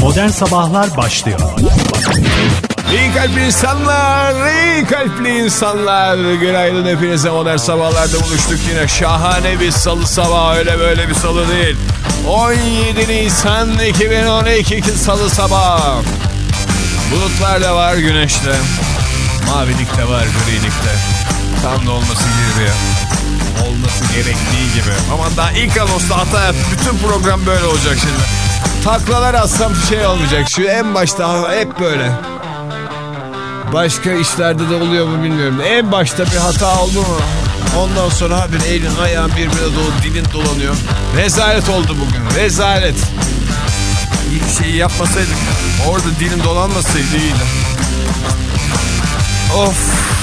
Modern Sabahlar başlıyor. İyi kalpli insanlar, iyi kalpli insanlar. Günaydın hepinize modern sabahlarda buluştuk yine. Şahane bir salı sabahı öyle böyle bir salı değil. 17 Nisan 2012 salı sabahı. Bulutlar da var güneşte. Mavilik de var grilik de. Tam da olması gibi. Olması gerektiği gibi. Ama daha ilk anonsta hata yap. Bütün program böyle olacak şimdi. Taklalar atsam şey olmayacak. Şu en başta hep böyle. Başka işlerde de oluyor mu bilmiyorum. En başta bir hata oldu mu? Ondan sonra abi elin ayağın birbirine dolu dilin dolanıyor. Rezalet oldu bugün. Rezalet. İlk şeyi yapmasaydık. Orada dilin dolanmasaydı iyiydi. Of.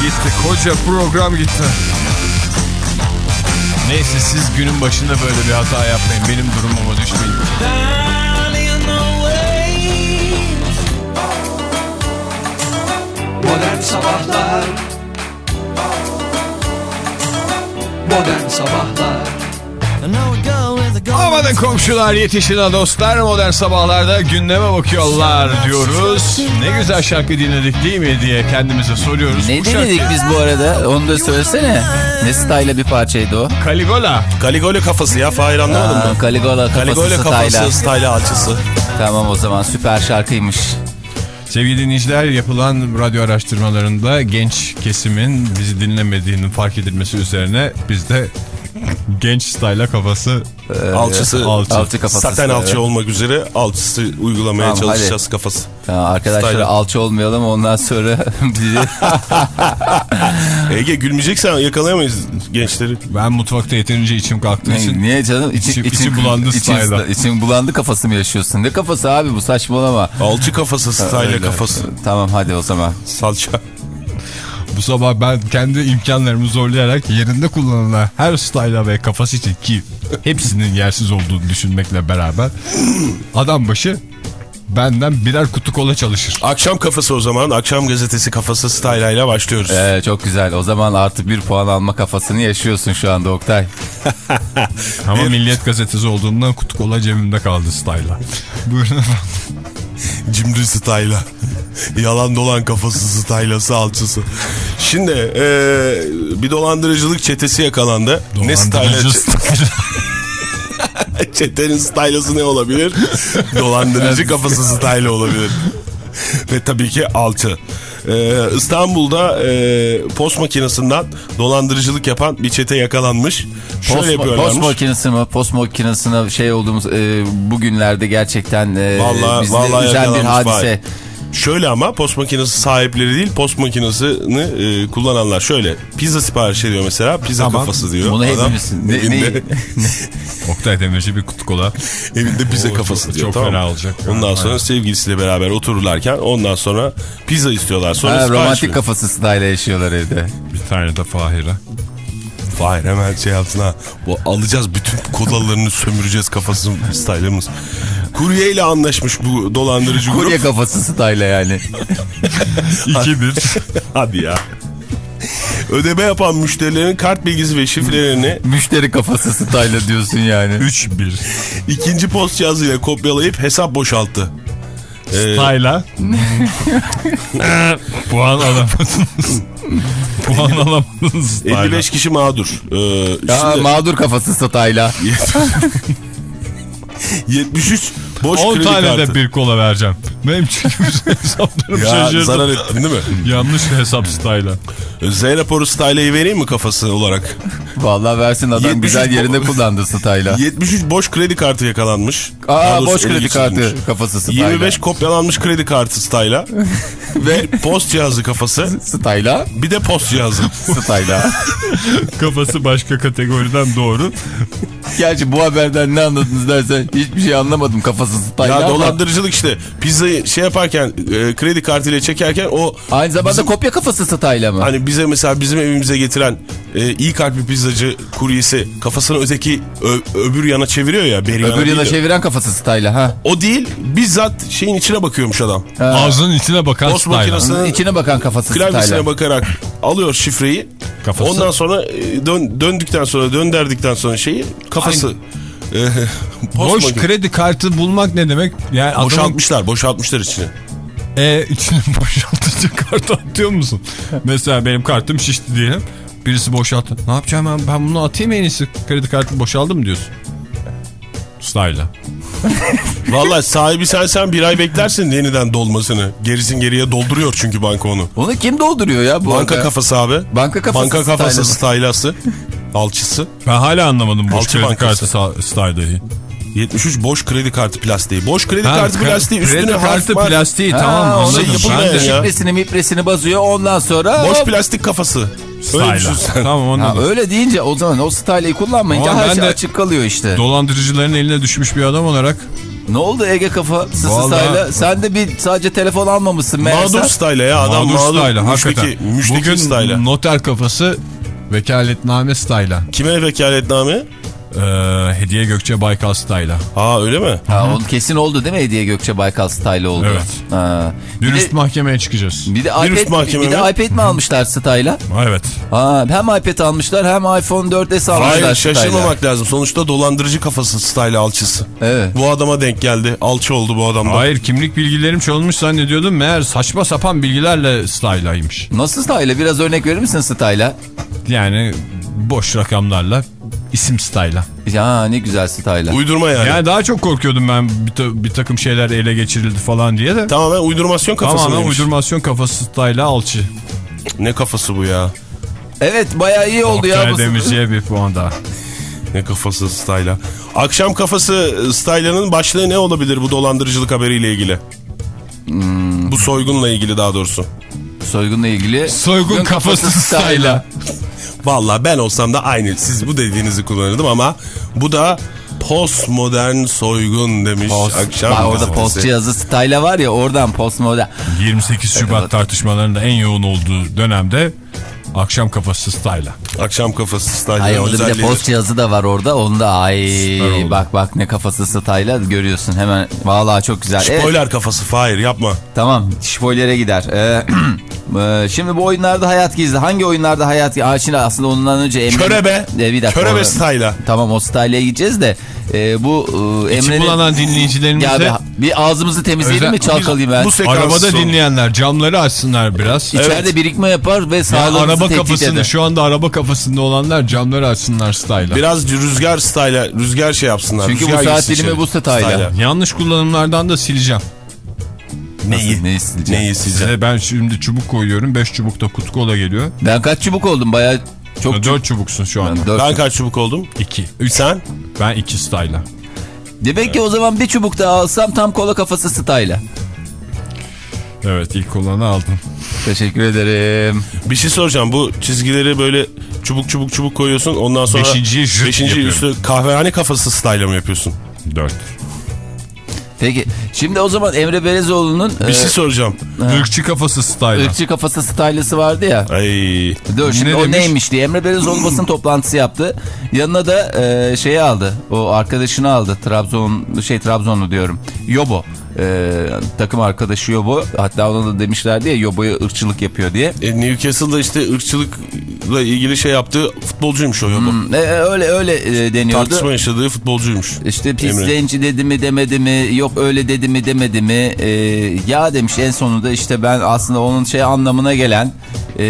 Gitti. Koca program gitti. Neyse siz günün başında böyle bir hata yapmayın. Benim durumuma düşmeyin. Modern Sabahlar Modern Sabahlar Amanın komşular yetişin dostlar modern sabahlarda gündeme bakıyorlar diyoruz. Ne güzel şarkı dinledik değil mi diye kendimize soruyoruz. Ne Bu dinledik şarkı- biz bu arada? Onu da söylesene. Ne style bir parçaydı o? Caligola. Kaligole kafası ya Fahir anlamadın Aa, mı? Caligula kafası Kaligole style. kafası style alçısı. Tamam o zaman süper şarkıymış. Sevgili dinleyiciler yapılan radyo araştırmalarında genç kesimin bizi dinlemediğinin fark edilmesi üzerine biz de genç style'a kafası Alçısı. alçı. Alçı kafası. Zaten style. alçı olmak üzere alçısı uygulamaya Tamam, çalışacağız kafası. Tamam, arkadaşlar Style. alçı olmayalım ondan sonra bizi... Ege gülmeyeceksen yakalayamayız gençleri. Ben mutfakta yeterince içim kalktığı için Niye canım? İçin, İçim- içim bulandı için, style'da. için bulandı kafası mı yaşıyorsun? Ne kafası abi bu saçmalama. Alçı kafası style Öyle. kafası. Tamam hadi o zaman. Salça. Bu sabah ben kendi imkanlarımı zorlayarak yerinde kullanılan her style'a ve kafası için ki hepsinin yersiz olduğunu düşünmekle beraber adam başı benden birer kutu kola çalışır. Akşam kafası o zaman. Akşam gazetesi kafası style ile başlıyoruz. Ee, çok güzel. O zaman artı bir puan alma kafasını yaşıyorsun şu anda Oktay. Ama Milliyet gazetesi olduğundan kutu kola cebimde kaldı style'a. Buyurun efendim. Cimri style. Yalan dolan kafası style'ası alçısı. Şimdi eee, bir dolandırıcılık çetesi yakalandı. Ne style? Dolandırıcı style. Çetenin style'sı ne olabilir? Dolandırıcı kafası style olabilir. Ve tabii ki alçı. Ee, İstanbul'da e, post makinesinden dolandırıcılık yapan bir çete yakalanmış. Şöyle Post, yapıyorlarmış. post makinesi mi? Post makinesine şey olduğumuz e, bugünlerde gerçekten e, Vallahi- bizi vallahi üzen bir hadise. Şöyle ama post makinesi sahipleri değil post makinesini e, kullananlar şöyle pizza sipariş ediyor mesela pizza Tamam. kafası diyor. Bunu Adam hepimiz... Ne, evinde, ne, Oktay Demirci bir kutu kola. evinde pizza Oo, kafası çok- diyor. çok tamam fena olacak. Ondan sonra Aynen. sevgilisiyle beraber otururlarken ondan sonra pizza istiyorlar. Sonra ha, romantik veriyor. kafası style yaşıyorlar evde. Bir tane de Fahir'e. Hayır hemen şey altına bu alacağız bütün kolalarını sömüreceğiz kafası style'ımız. Kurye ile anlaşmış bu dolandırıcı Kurye grup. kafası style yani. 2-1. Hadi ya. Ödeme yapan müşterilerin kart bilgisi ve şifrelerini Müşteri kafası style diyorsun yani. 3-1. ikinci post cihazıyla kopyalayıp hesap boşalttı. Ee, Style'a. Puan alamadınız. Puan alamadınız Style'a. 55 kişi mağdur. Ee, Ya, şimdi mağdur kafası style. 73 boş 10 kredi tane kartı. de bir kola vereceğim. Benim çünkü hesaplarım Ya şaşırdı. zarar ettin değil mi? Yanlış hesap style'a. Z raporu style'ı vereyim mi kafası olarak? Vallahi versin adam 73 güzel yerinde kullandı style. 73 boş kredi kartı yakalanmış. Aa boş kredi kartı kafası style. 25 kopyalanmış kredi kartı style'a. Ve post cihazı kafası. style. Bir de post cihazı. Style. Kafası başka kategoriden doğru. Gerçi bu haberden ne anladınız dersen hiçbir şey anlamadım kafası style ya dolandırıcılık işte. Pizzayı şey yaparken e, kredi kartıyla çekerken o Aynı zamanda Bizim- kopya kafası style mı? hani bize mesela bizim evimize getiren e, iyi kalpli pizzacı kuryesi kafasını öteki ö- öbür yana çeviriyor ya. Beri Öbür yana de. çeviren kafası style ha. O değil bizzat şeyin içine bakıyormuş adam. Ağzının içine bakan Post makinesinin İçine bakan kafası klavyesine style. bakarak alıyor şifreyi. Kafası. Ondan sonra e, dön, döndükten sonra dönderdikten sonra şeyi kafası e, post Boş makine- kredi kartı bulmak ne demek? Yani adamın Boşaltmışlar, boşaltmışlar içine. e, içine boşaltıcı kart atıyor musun? Mesela benim kartım şişti diyelim. Birisi boşalttı. Ne yapacağım ben? Ben bunu atayım en iyisi. Kredi kartı boşaldı mı diyorsun? Style'a. Vallahi sahibi sen sen bir ay beklersin yeniden dolmasını. Gerisin geriye dolduruyor çünkü banka onu. Onu kim dolduruyor ya bu Banka arada? kafası abi. Banka kafası Banka kafası style'ı. stylası. Alçısı. Ben hala anlamadım boş Alçı kredi bankası. kartı Style'ı. 73 boş kredi kartı plastiği. Boş kredi Ha, kartı plastiği üstüne Kredi harf kartı var. plastiği Ha, tamam o anladım. şey ben de. Şifresini mipresini basıyor ondan sonra Boş hop. plastik kafası. Öyle Style'a. Tamam Ha, anladım. öyle deyince o zaman o style'ı kullanmayınca Ama her şey açık kalıyor işte. Dolandırıcıların eline düşmüş bir adam olarak ne oldu Ege kafa Vallahi- style'a? Sen de bir sadece telefon almamışsın meğerse. Mağdur style ya adam mağdur, mağdur. style'a hakikaten. müşteki Bugün style'a. noter kafası vekaletname style'a. Kime vekaletname? Ee, Hediye Gökçe Baykal style'a. Ha öyle mi? Ha, onun kesin oldu değil mi Hediye Gökçe Baykal style oldu. Evet. Ha. Bir Dün üst de, mahkemeye çıkacağız. bir de Bir üst iPad, mahkeme bir de mi? iPad mi almışlar style'a? Evet. Ha, hem iPad almışlar hem iPhone 4S almışlar Hayır şaşırmamak lazım. Sonuçta dolandırıcı kafası style alçısı. Evet. Bu adama denk geldi. Alçı oldu bu adamda. Hayır kimlik bilgilerim çalınmış zannediyordum. Meğer saçma sapan bilgilerle style'aymış. Nasıl style'a? Biraz örnek verir misin style'a? Yani boş rakamlarla isim style'a. Ya ne güzel style'a. Uydurma yani. Yani daha çok korkuyordum ben bir, ta- bir takım şeyler ele geçirildi falan diye de. Tamamen uydurmasyon kafası Tamamen mıymış? uydurmasyon kafası style'a alçı. Ne kafası bu ya? Evet bayağı iyi oldu ya. Oktay bu- Demirci'ye bir puan daha. Ne kafası style'a. Akşam kafası style'ının başlığı ne olabilir bu dolandırıcılık haberiyle ilgili? Hmm. Bu soygunla ilgili daha doğrusu. Soygunla ilgili. Soygun kafası style'a. Vallahi ben olsam da aynı. Siz bu dediğinizi kullanırdım ama bu da postmodern soygun demiş akşam. Bak orada post cihazı style'a var ya oradan postmodern. 28 Şubat tartışmalarında en yoğun olduğu dönemde akşam kafası style'a. Akşam kafası style'ın Hayır orada bir de post cihazı da var orada. Onu da ay bak bak ne kafası style'a görüyorsun hemen. Vallahi çok güzel. Evet, Spoiler kafası Fahir yapma. tamam spoilere gider. Ee, e, şimdi bu oyunlarda hayat gizli. Hangi oyunlarda hayat gizli? Aa, şimdi aslında ondan önce Emre... Körebe. Ee, bir dakika. Körebe style'a. Tamam o style'e gideceğiz de e, bu e, Emre'nin... bulanan dinleyicilerimize Ya bir, bir ağzımızı temizleyelim Özel- mi çalkalayayım ben? Bu sekans arabada dinleyenler camları açsınlar biraz. İçeride Evet. birikme yapar ve sağlığımızı araba kafasında eder. şu anda araba kafasında olanlar camları açsınlar style'a. Biraz rüzgar style'a, rüzgar şey yapsınlar. Çünkü rüzgar bu saat dilimi bu style'a. Yanlış kullanımlardan da sileceğim. Neyi? Neyi sileceğim? Neyi sileceğim? Ben şimdi çubuk koyuyorum. 5 çubuk da kutu kola geliyor. Ben kaç çubuk oldum bayağı çok çubuk. 4 çubuksun şu anda. Ben dört Ben çubuk. kaç çubuk oldum? 2. 3. Sen? Ben 2 style'a. Demek ki o zaman bir çubuk daha alsam tam kola kafası style'a. Evet ilk olanı aldım. Teşekkür ederim. Bir şey soracağım. Bu çizgileri böyle çubuk çubuk çubuk koyuyorsun. Ondan sonra beşinci yapıyorum. üstü kahvehane kafası style'a mı yapıyorsun? 4. Peki şimdi o zaman Emre Belezoğlu'nun Bir e, şey soracağım. Irkçı kafası style'a. ırkçı kafası style'ısı vardı ya. Ay Dur şimdi Ne o demiş? neymiş diye Emre Belezoğlu basın toplantısı yaptı. Yanına da e, şeyi aldı. O arkadaşını aldı. Trabzon şey Trabzonlu diyorum. Yobo. E, takım arkadaşı Yobo. Hatta ona da demişlerdi ya Yobo'ya ırkçılık yapıyor diye. e, Newcastle'da işte ırkçılıkla ilgili şey yaptığı futbolcuymuş o Yobo. E, öyle öyle e, deniyordu. Tartışma yaşadığı futbolcuymuş. İşte pis Emre. zenci dedi mi demedi mi yok öyle dedi mi demedi mi Ee, ya demiş en sonunda işte ben aslında onun şey anlamına gelen ee,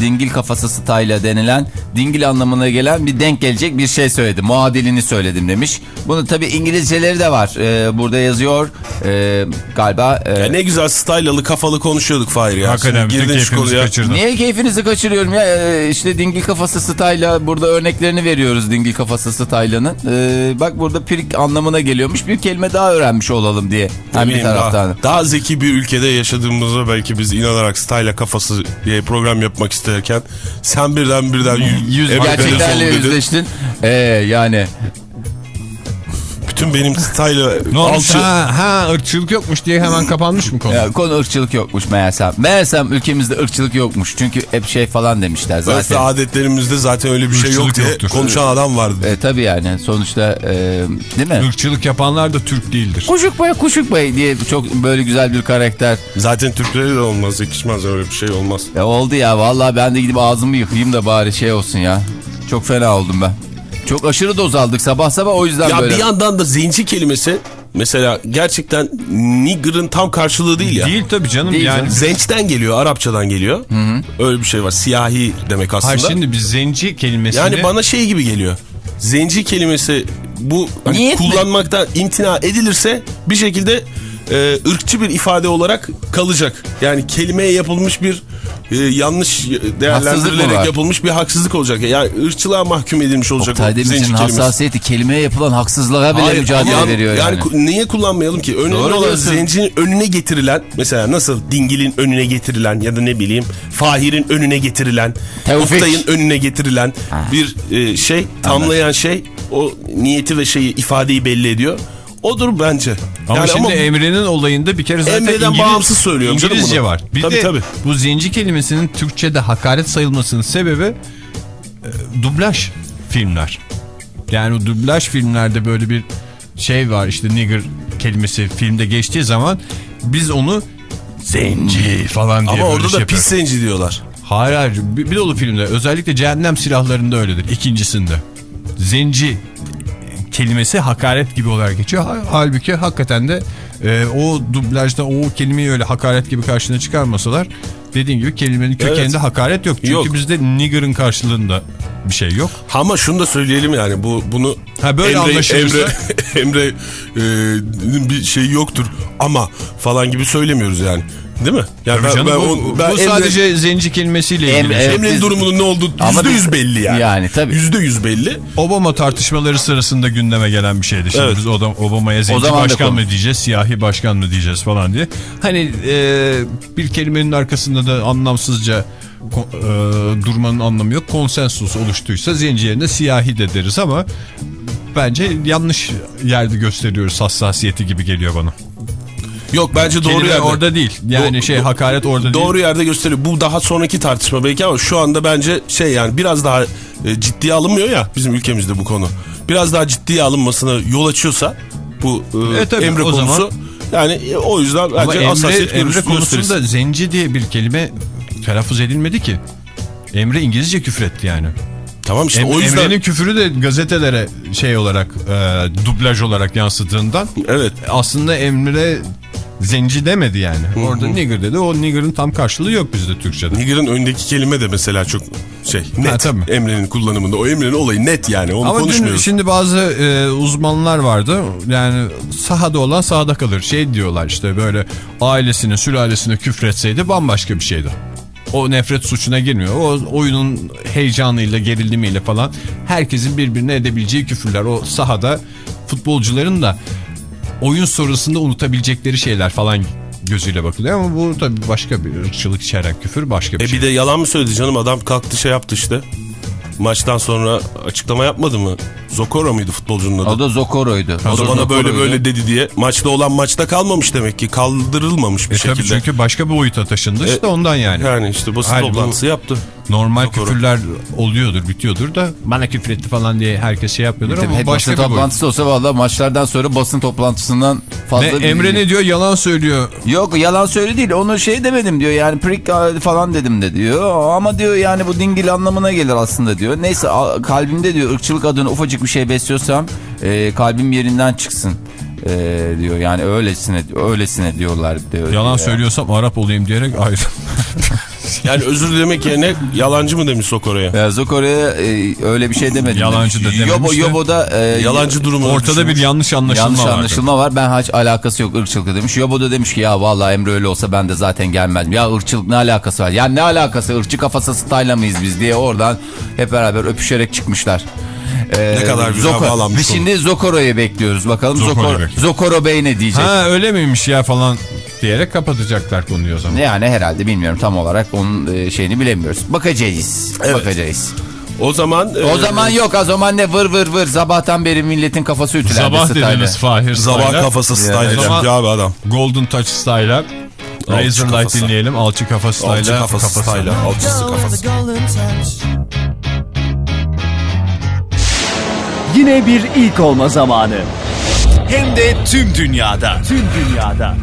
dingil kafası style'a denilen dingil anlamına gelen bir denk gelecek bir şey söyledim muadilini söyledim demiş. Bunu tabi İngilizceleri de var Ee, burada yazıyor Ee, galiba ee, Ya ne güzel style'lı kafalı konuşuyorduk Fahir ya. Hakikaten girdin şu konuya. kaçırdın. Niye keyfinizi kaçırıyorum ya? Ee, işte dingil kafası style'a burada örneklerini veriyoruz dingil kafası style'ının. Ee, bak burada pirik anlamına geliyormuş. Bir kelime daha öğrenmiş olalım diye. Hem bir taraftan. daha, daha zeki bir ülkede yaşadığımızda belki biz inanarak style'a kafası diye program yapmak isterken sen birden birden yüz, Gerçeklerle yüzleştin. Ee, yani Bütün benim style'a Ne olmuş? alçı Ha, ha ırkçılık yokmuş diye hemen kapanmış mı konu? ya, konu ırkçılık yokmuş meğersem. Meğersem ülkemizde ırkçılık yokmuş. Çünkü hep şey falan demişler Örf zaten. adetlerimizde zaten öyle bir şey yok diye yoktur. konuşan adam vardı. E, tabii yani sonuçta e, değil mi? Irkçılık yapanlar da Türk değildir. Kuşuk Bey, Kuşuk Bey diye çok böyle güzel bir karakter. Zaten Türklere de olmaz, yakışmaz öyle bir şey olmaz. Ya oldu ya vallahi ben de gidip ağzımı yıkayayım da bari şey olsun ya. Çok fena oldum ben. Çok aşırı doz aldık sabah sabah o yüzden Ya böyle. bir yandan da zenci kelimesi mesela gerçekten nigger'ın tam karşılığı değil ya. Değil tabii canım Değil yani. canım. Zençten geliyor, Arapçadan geliyor. Öyle bir şey var. Siyahi demek aslında. Hayır şimdi biz zenci kelimesini... Yani bana şey gibi geliyor. Zenci kelimesi bu hani Niyet mi? kullanmaktan imtina edilirse bir şekilde e, ırkçı bir ifade olarak kalacak. Yani kelimeye yapılmış bir e, yanlış değerlendirilerek yapılmış bir haksızlık olacak. Yani ırkçılığa mahkum edilmiş olacak Oktay o Demirci'nin hassasiyeti kelimeye yapılan haksızlığa bile Hayır, mücadele ama veriyor yani. ku- niye kullanmayalım ki? Önemli Doğru olan diyorsun. zencinin önüne getirilen mesela nasıl dingilin önüne getirilen ya da ne bileyim Fahir'in önüne getirilen Tevfik. Oktay'ın önüne getirilen bir e, şey tamlayan şey o niyeti ve şeyi ifadeyi belli ediyor. Odur bence. Ama Yani şimdi Emre'nin olayında bir kere zaten Emre'den İngiliz, bağımsız söylüyorum canım İngilizce bunu. var. Bir Tabii, de tabii. bu zenci kelimesinin Türkçe'de hakaret sayılmasının sebebi e, dublaj filmler. Yani o dublaj filmlerde böyle bir şey var işte nigger kelimesi filmde geçtiği zaman biz onu zenci falan diye ama orada şey da pis yapıyoruz. zenci diyorlar. Hayır hayır bir, bir dolu filmde özellikle Cehennem Silahları'nda öyledir ikincisinde. Zenci kelimesi hakaret gibi olarak geçiyor. Ha- Halbuki hakikaten de e, o dublajda o kelimeyi öyle hakaret gibi karşına çıkarmasalar dediğin gibi kelimenin kökeninde Evet. hakaret yok. Çünkü Yok. bizde nigger'ın karşılığında bir şey yok. Ama şunu da söyleyelim yani bu bunu Ha, böyle anlaşılırsa- Emre, Emre e, bir şey yoktur ama falan gibi söylemiyoruz yani. Değil mi? Yani Tabii canım, bu, o- ben bu Emre- sadece zenci kelimesiyle ilgili. Em- evet. Emre'nin biz- durumunun ne olduğu Ama yüzde biz- yüz belli yani. Yani tabii. Yüzde yüz belli. Obama tartışmaları sırasında gündeme gelen bir şeydi. Şimdi Evet. biz Obam- Obama'ya zenci başkan mı diyeceğiz, siyahi başkan mı diyeceğiz falan diye. Hani e, bir kelimenin arkasında da anlamsızca e, durmanın anlamı yok. Konsensus oluştuysa zenci yerine siyahi de deriz ama bence yanlış yerde gösteriyoruz hassasiyeti gibi geliyor bana. Yok bence doğru Kelime yerde. orada değil. Yani Do- şey hakaret orada değil. Doğru yerde gösteriyor. Bu daha sonraki tartışma belki ama şu anda bence şey yani biraz daha e, ciddiye alınmıyor ya bizim ülkemizde bu konu. Biraz daha ciddiye alınmasına yol açıyorsa bu e, E, tabii, Emre konusu. zaman- Yani e, o yüzden Ama bence Emre, hassasiyet Emre konusunda gösterisi. zenci diye bir kelime telaffuz edilmedi ki. Emre İngilizce küfretti yani. Tamam işte Em- o yüzden. Emre'nin küfürü de gazetelere şey olarak e, dublaj olarak yansıdığından Evet. aslında Emre zenci demedi yani. Orada nigger dedi. O nigger'ın tam karşılığı yok bizde Türkçe'de. Nigger'ın öndeki kelime de mesela çok şey net. tabii. Emre'nin kullanımında. O Emre'nin olayı net yani. Onu Ama dün, konuşmuyoruz. şimdi bazı e, uzmanlar vardı. Yani sahada olan sahada kalır. Şey diyorlar işte böyle ailesine sülalesine küfretseydi bambaşka bir şeydi. O nefret suçuna girmiyor. O oyunun heyecanıyla gerilimiyle falan herkesin birbirine edebileceği küfürler. O sahada futbolcuların da oyun sonrasında unutabilecekleri şeyler falan gözüyle bakılıyor. Ama bu tabii başka bir ırkçılık içeren küfür başka bir E şey. bir de yalan mı söyledi canım adam kalktı şey yaptı işte. Maçtan sonra açıklama yapmadı mı? Zokora mıydı futbolcunun adı? O da Zokoro'ydu. O da da bana böyle böyle dedi diye. Maçta olan maçta kalmamış demek ki. Kaldırılmamış bir E tabii şekilde. çünkü başka bir boyuta taşındı işte ondan yani. Yani işte basın bu- toplantısı yaptı. Normal Zokoro. küfürler oluyordur, bitiyordur da bana küfretti falan diye herkes şey yapıyordur Tabii ama hep başka basın toplantısı olsa valla maçlardan sonra basın toplantısından fazla... Ne, Emre ne diyor? Yalan söylüyor. Yok yalan söyle değil onu şey demedim diyor yani prik falan dedim de diyor ama diyor yani bu dingil anlamına gelir aslında diyor. Neyse kalbimde diyor ırkçılık adına ufacık bir şey besliyorsam e, kalbim yerinden çıksın e, diyor yani öylesine öylesine diyorlar diyor. Yalan Ya. söylüyorsam Arap olayım diyerek ayrı. Yani özür dilemek yerine yalancı mı demiş Zokoro'ya? Ya Zokora'ya e, öyle bir şey demedim. Yalancı da demiş. dememiş Yobo, de. Yobo'da e, Yalancı durumu. Ortada bir yanlış anlaşılma Yanlış var. anlaşılma var. Ben hiç alakası yok ırkçılıkla demiş. Yobo da demiş ki ya vallahi Emre öyle olsa ben de zaten gelmezdim. Ya ırkçılık ne alakası var? Ya ne alakası ırkçı kafası style'a mıyız biz diye oradan hep beraber öpüşerek çıkmışlar. Ee, Ne kadar güzel bağlanmış Biz şimdi Zokoro'yu bekliyoruz. Bakalım Zokoro Zokoro, Bey ne diyecek? Ha öyle miymiş ya falan diyerek kapatacaklar konuyu o zaman. Yani herhalde bilmiyorum tam olarak onun e, şeyini bilemiyoruz. Bakacağız. Evet. Bakacağız. O zaman O e, zaman yok o zaman ne vır vır vır sabahtan beri milletin kafası ütülendi. Sabah style'e. dediniz Fahir sabah Style'a. kafası style zaman abi adam. Golden Touch Style'a Razor Light kafası. dinleyelim. Alçı kafa Style'a. Alçı kafası style. Alçısı kafası. Yine bir ilk olma zamanı. Hem de tüm dünyada. Tüm dünyada.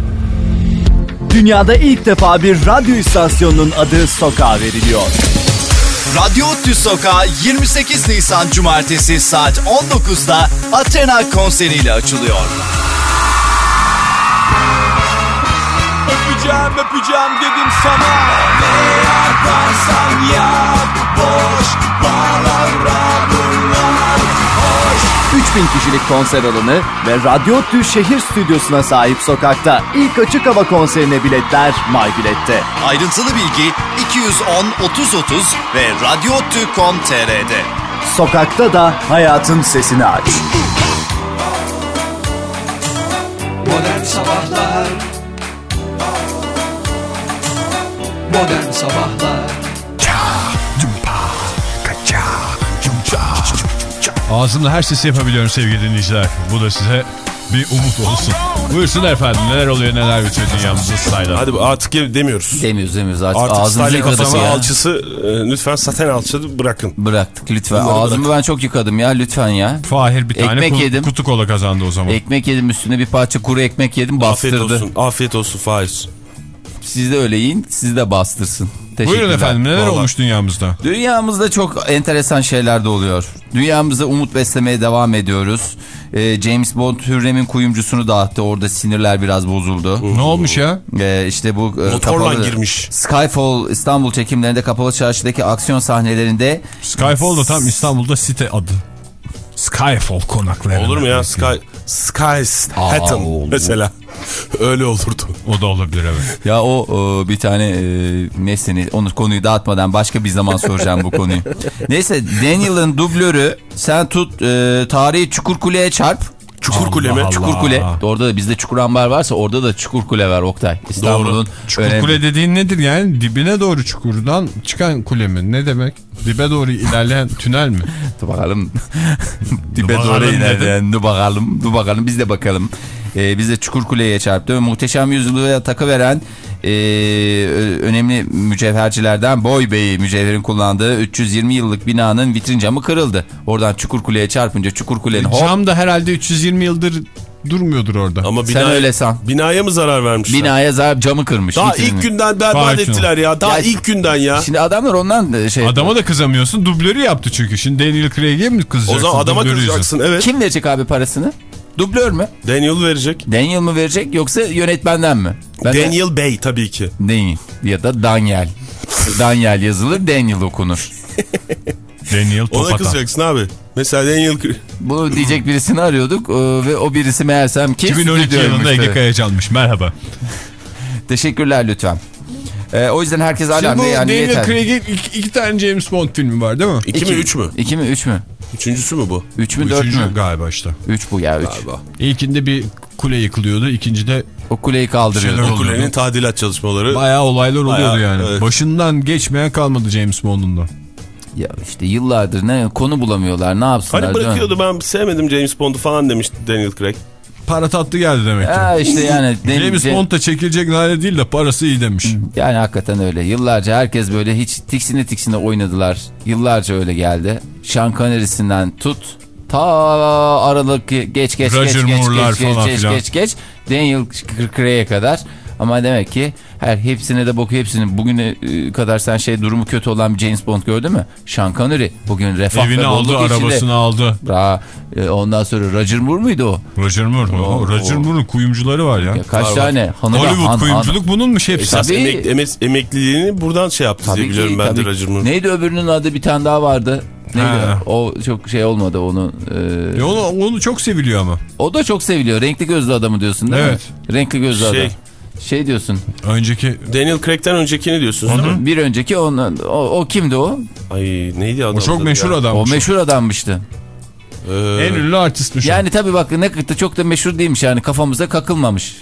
Dünyada ilk defa bir radyo istasyonunun adı sokağa veriliyor. Radyo Tü Sokağı 28 Nisan Cumartesi saat 19'da Athena konseriyle açılıyor. Öpeceğim öpeceğim dedim sana. Ne yaparsan yap boş palavra. 3000 kişilik konser alanı ve Radyo Tü şehir stüdyosuna sahip sokakta ilk açık hava konserine biletler MyBilet'te. Ayrıntılı bilgi 210 30 30 ve radyotü.com.tr'de. Sokakta da hayatın sesini aç. Modern Sabahlar Modern Sabahlar Ağzımla her sesi yapabiliyorum sevgili dinleyiciler. Bu da size bir umut olsun. Buyursunlar efendim neler oluyor neler bitiyor dünyamızda sırayla. Hadi artık demiyoruz. Demiyoruz demiyoruz artık, Artık ağzımızı style yıkadık ya. alçısı e, lütfen saten alçısı bırakın. Bıraktık lütfen. Bunları Ağzımı ben çok yıkadım ya lütfen ya. Fahir bir tane Ekmek yedim. kutu kola kazandı o zaman. Ekmek yedim üstüne bir parça kuru ekmek yedim Afiyet bastırdı. olsun. Afiyet olsun Faiz. Siz de öyle yiyin siz de bastırsın. Buyurun efendim neler Vallahi. olmuş dünyamızda? Dünyamızda çok enteresan şeyler de oluyor. Dünyamıza umut beslemeye devam ediyoruz. Ee, James Bond Hürrem'in kuyumcusunu dağıttı. Orada sinirler biraz bozuldu. Ne olmuş ya? Ee, işte bu e, Motorla kapalı- girmiş. Skyfall İstanbul çekimlerinde kapalı çarşıdaki aksiyon sahnelerinde Skyfall da tam İstanbul'da site adı. Skyfall konakları. Olur mu ya? Sky, Sky Hatton mesela. Öyle olurdu. O da olabilir evet. ya o e, bir tane e, nesneni onu konuyu dağıtmadan başka bir zaman soracağım bu konuyu. Neyse Daniel'ın dublörü sen tut e, tarihi Çukurkule'ye çarp. Çukurkule mi? Allah. Çukurkule. Orada da bizde Çukurambar varsa orada da Çukurkule var Oktay. İstanbul'un Çukur önemli- kule dediğin nedir yani? Dibine doğru çukurdan çıkan kule mi? Ne demek? Dibe doğru ilerleyen tünel mi? Dur bakalım. Dibe doğru inerden. Dur bakalım. Dur bakalım. Biz de bakalım. Ee, biz de Çukurkule'ye çarptı. ve Muhteşem yüzyılığa takı veren e, ö- önemli mücevhercilerden Boy Bey mücevherin kullandığı 320 yıllık binanın vitrin camı kırıldı. Oradan Çukurkule'ye çarpınca Çukurkule'nin Cam da herhalde 320 yıldır durmuyordur orada. Ama Sen binaya, öyle san. Binaya mı zarar vermişler? binaya zarar camı kırmış. Daha ilk günden berbat ettiler ya. Daha Ya- ilk günden ya. Şimdi adamlar ondan da şey... Adama da kızamıyorsun. Dublörü yaptı çünkü. Şimdi Daniel Craig'e mi O kızacaksın? zaman adama kızacaksın evet. Kim verecek abi parasını? Dublör mü? Daniel verecek. Daniel mı verecek yoksa yönetmenden mi? Ben de- Daniel Bey tabii ki. Değil. Ya da Daniel. Daniel yazılır, Daniel okunur. Daniel Ona Topatan. kızacaksın abi. Mesela Daniel Bunu diyecek birisini arıyorduk e, ve o birisi meğersem kim? 2012 Stüdyoymuş yılında Ege. Kayacan'mış. Merhaba. Teşekkürler lütfen. E, o yüzden herkes Şimdi bu alemde yani Daniel yeter. Craig'in iki, iki tane James Bond filmi var değil mi? İki mi üç mü? İki mi üç mü? Üçüncüsü mü bu? Üç mü dört Üçüncü mü? galiba işte. Üç bu ya üç. Galiba. İlkinde bir kule yıkılıyordu. ikincide O kuleyi kaldırıyordu. O oluyordu. kulenin tadilat çalışmaları. bayağı olaylar oluyordu Bayağı, yani. evet. Başından geçmeyen kalmadı James Bond'un da. Ya işte yıllardır ne konu bulamıyorlar ne yapsınlar Hani bırakıyordu ben sevmedim James Bond'u falan demişti Daniel Craig. Para tatlı geldi demek ki. Ya işte yani. James James Bond da çekilecek hale değil de parası iyi demiş. Yani hakikaten öyle. Yıllarca herkes böyle hiç tiksine tiksine oynadılar. Yıllarca öyle geldi. Sean Connery'sinden tut. Ta aralık geç geç geç Roger geç geç Moore'lar geç falan geç, filan. geç geç Daniel Craig'e kadar. Ama demek ki her hepsine de boku hepsini bugüne e, kadar sen şey durumu kötü olan bir James Bond gördün mü? Sean Connery bugün refah Evini aldı, içinde. arabasını aldı. Daha, e, ondan sonra Roger Moore muydu o? Roger Moore. O, O- Roger Moore'un kuyumcuları var ya. Ya kaç Var, var. tane hanım Hollywood han- han- kuyumculuk bununmuş hepsi. Esas Tabii. emek, emes- emekliliğini buradan şey yaptı diye biliyorum ki, ben tabii de. Roger Moore. Neydi öbürünün adı bir tane daha vardı. Neydi? Ha. O çok şey olmadı onu. e, E onu, onu çok seviliyor ama. o da çok seviliyor. Renkli gözlü adamı diyorsun değil Evet. mi? Renkli gözlü Şey. adam. Şey diyorsun. Önceki Daniel Craig'ten öncekini diyorsunuz değil mi? Bir önceki onun, o, o kimdi o? Ay neydi adam? o çok meşhur O adammış. meşhur adammıştı. Ee, En ünlü artistmiş o. Yani tabii bak ne kıttı çok da meşhur değilmiş yani kafamıza kakılmamış.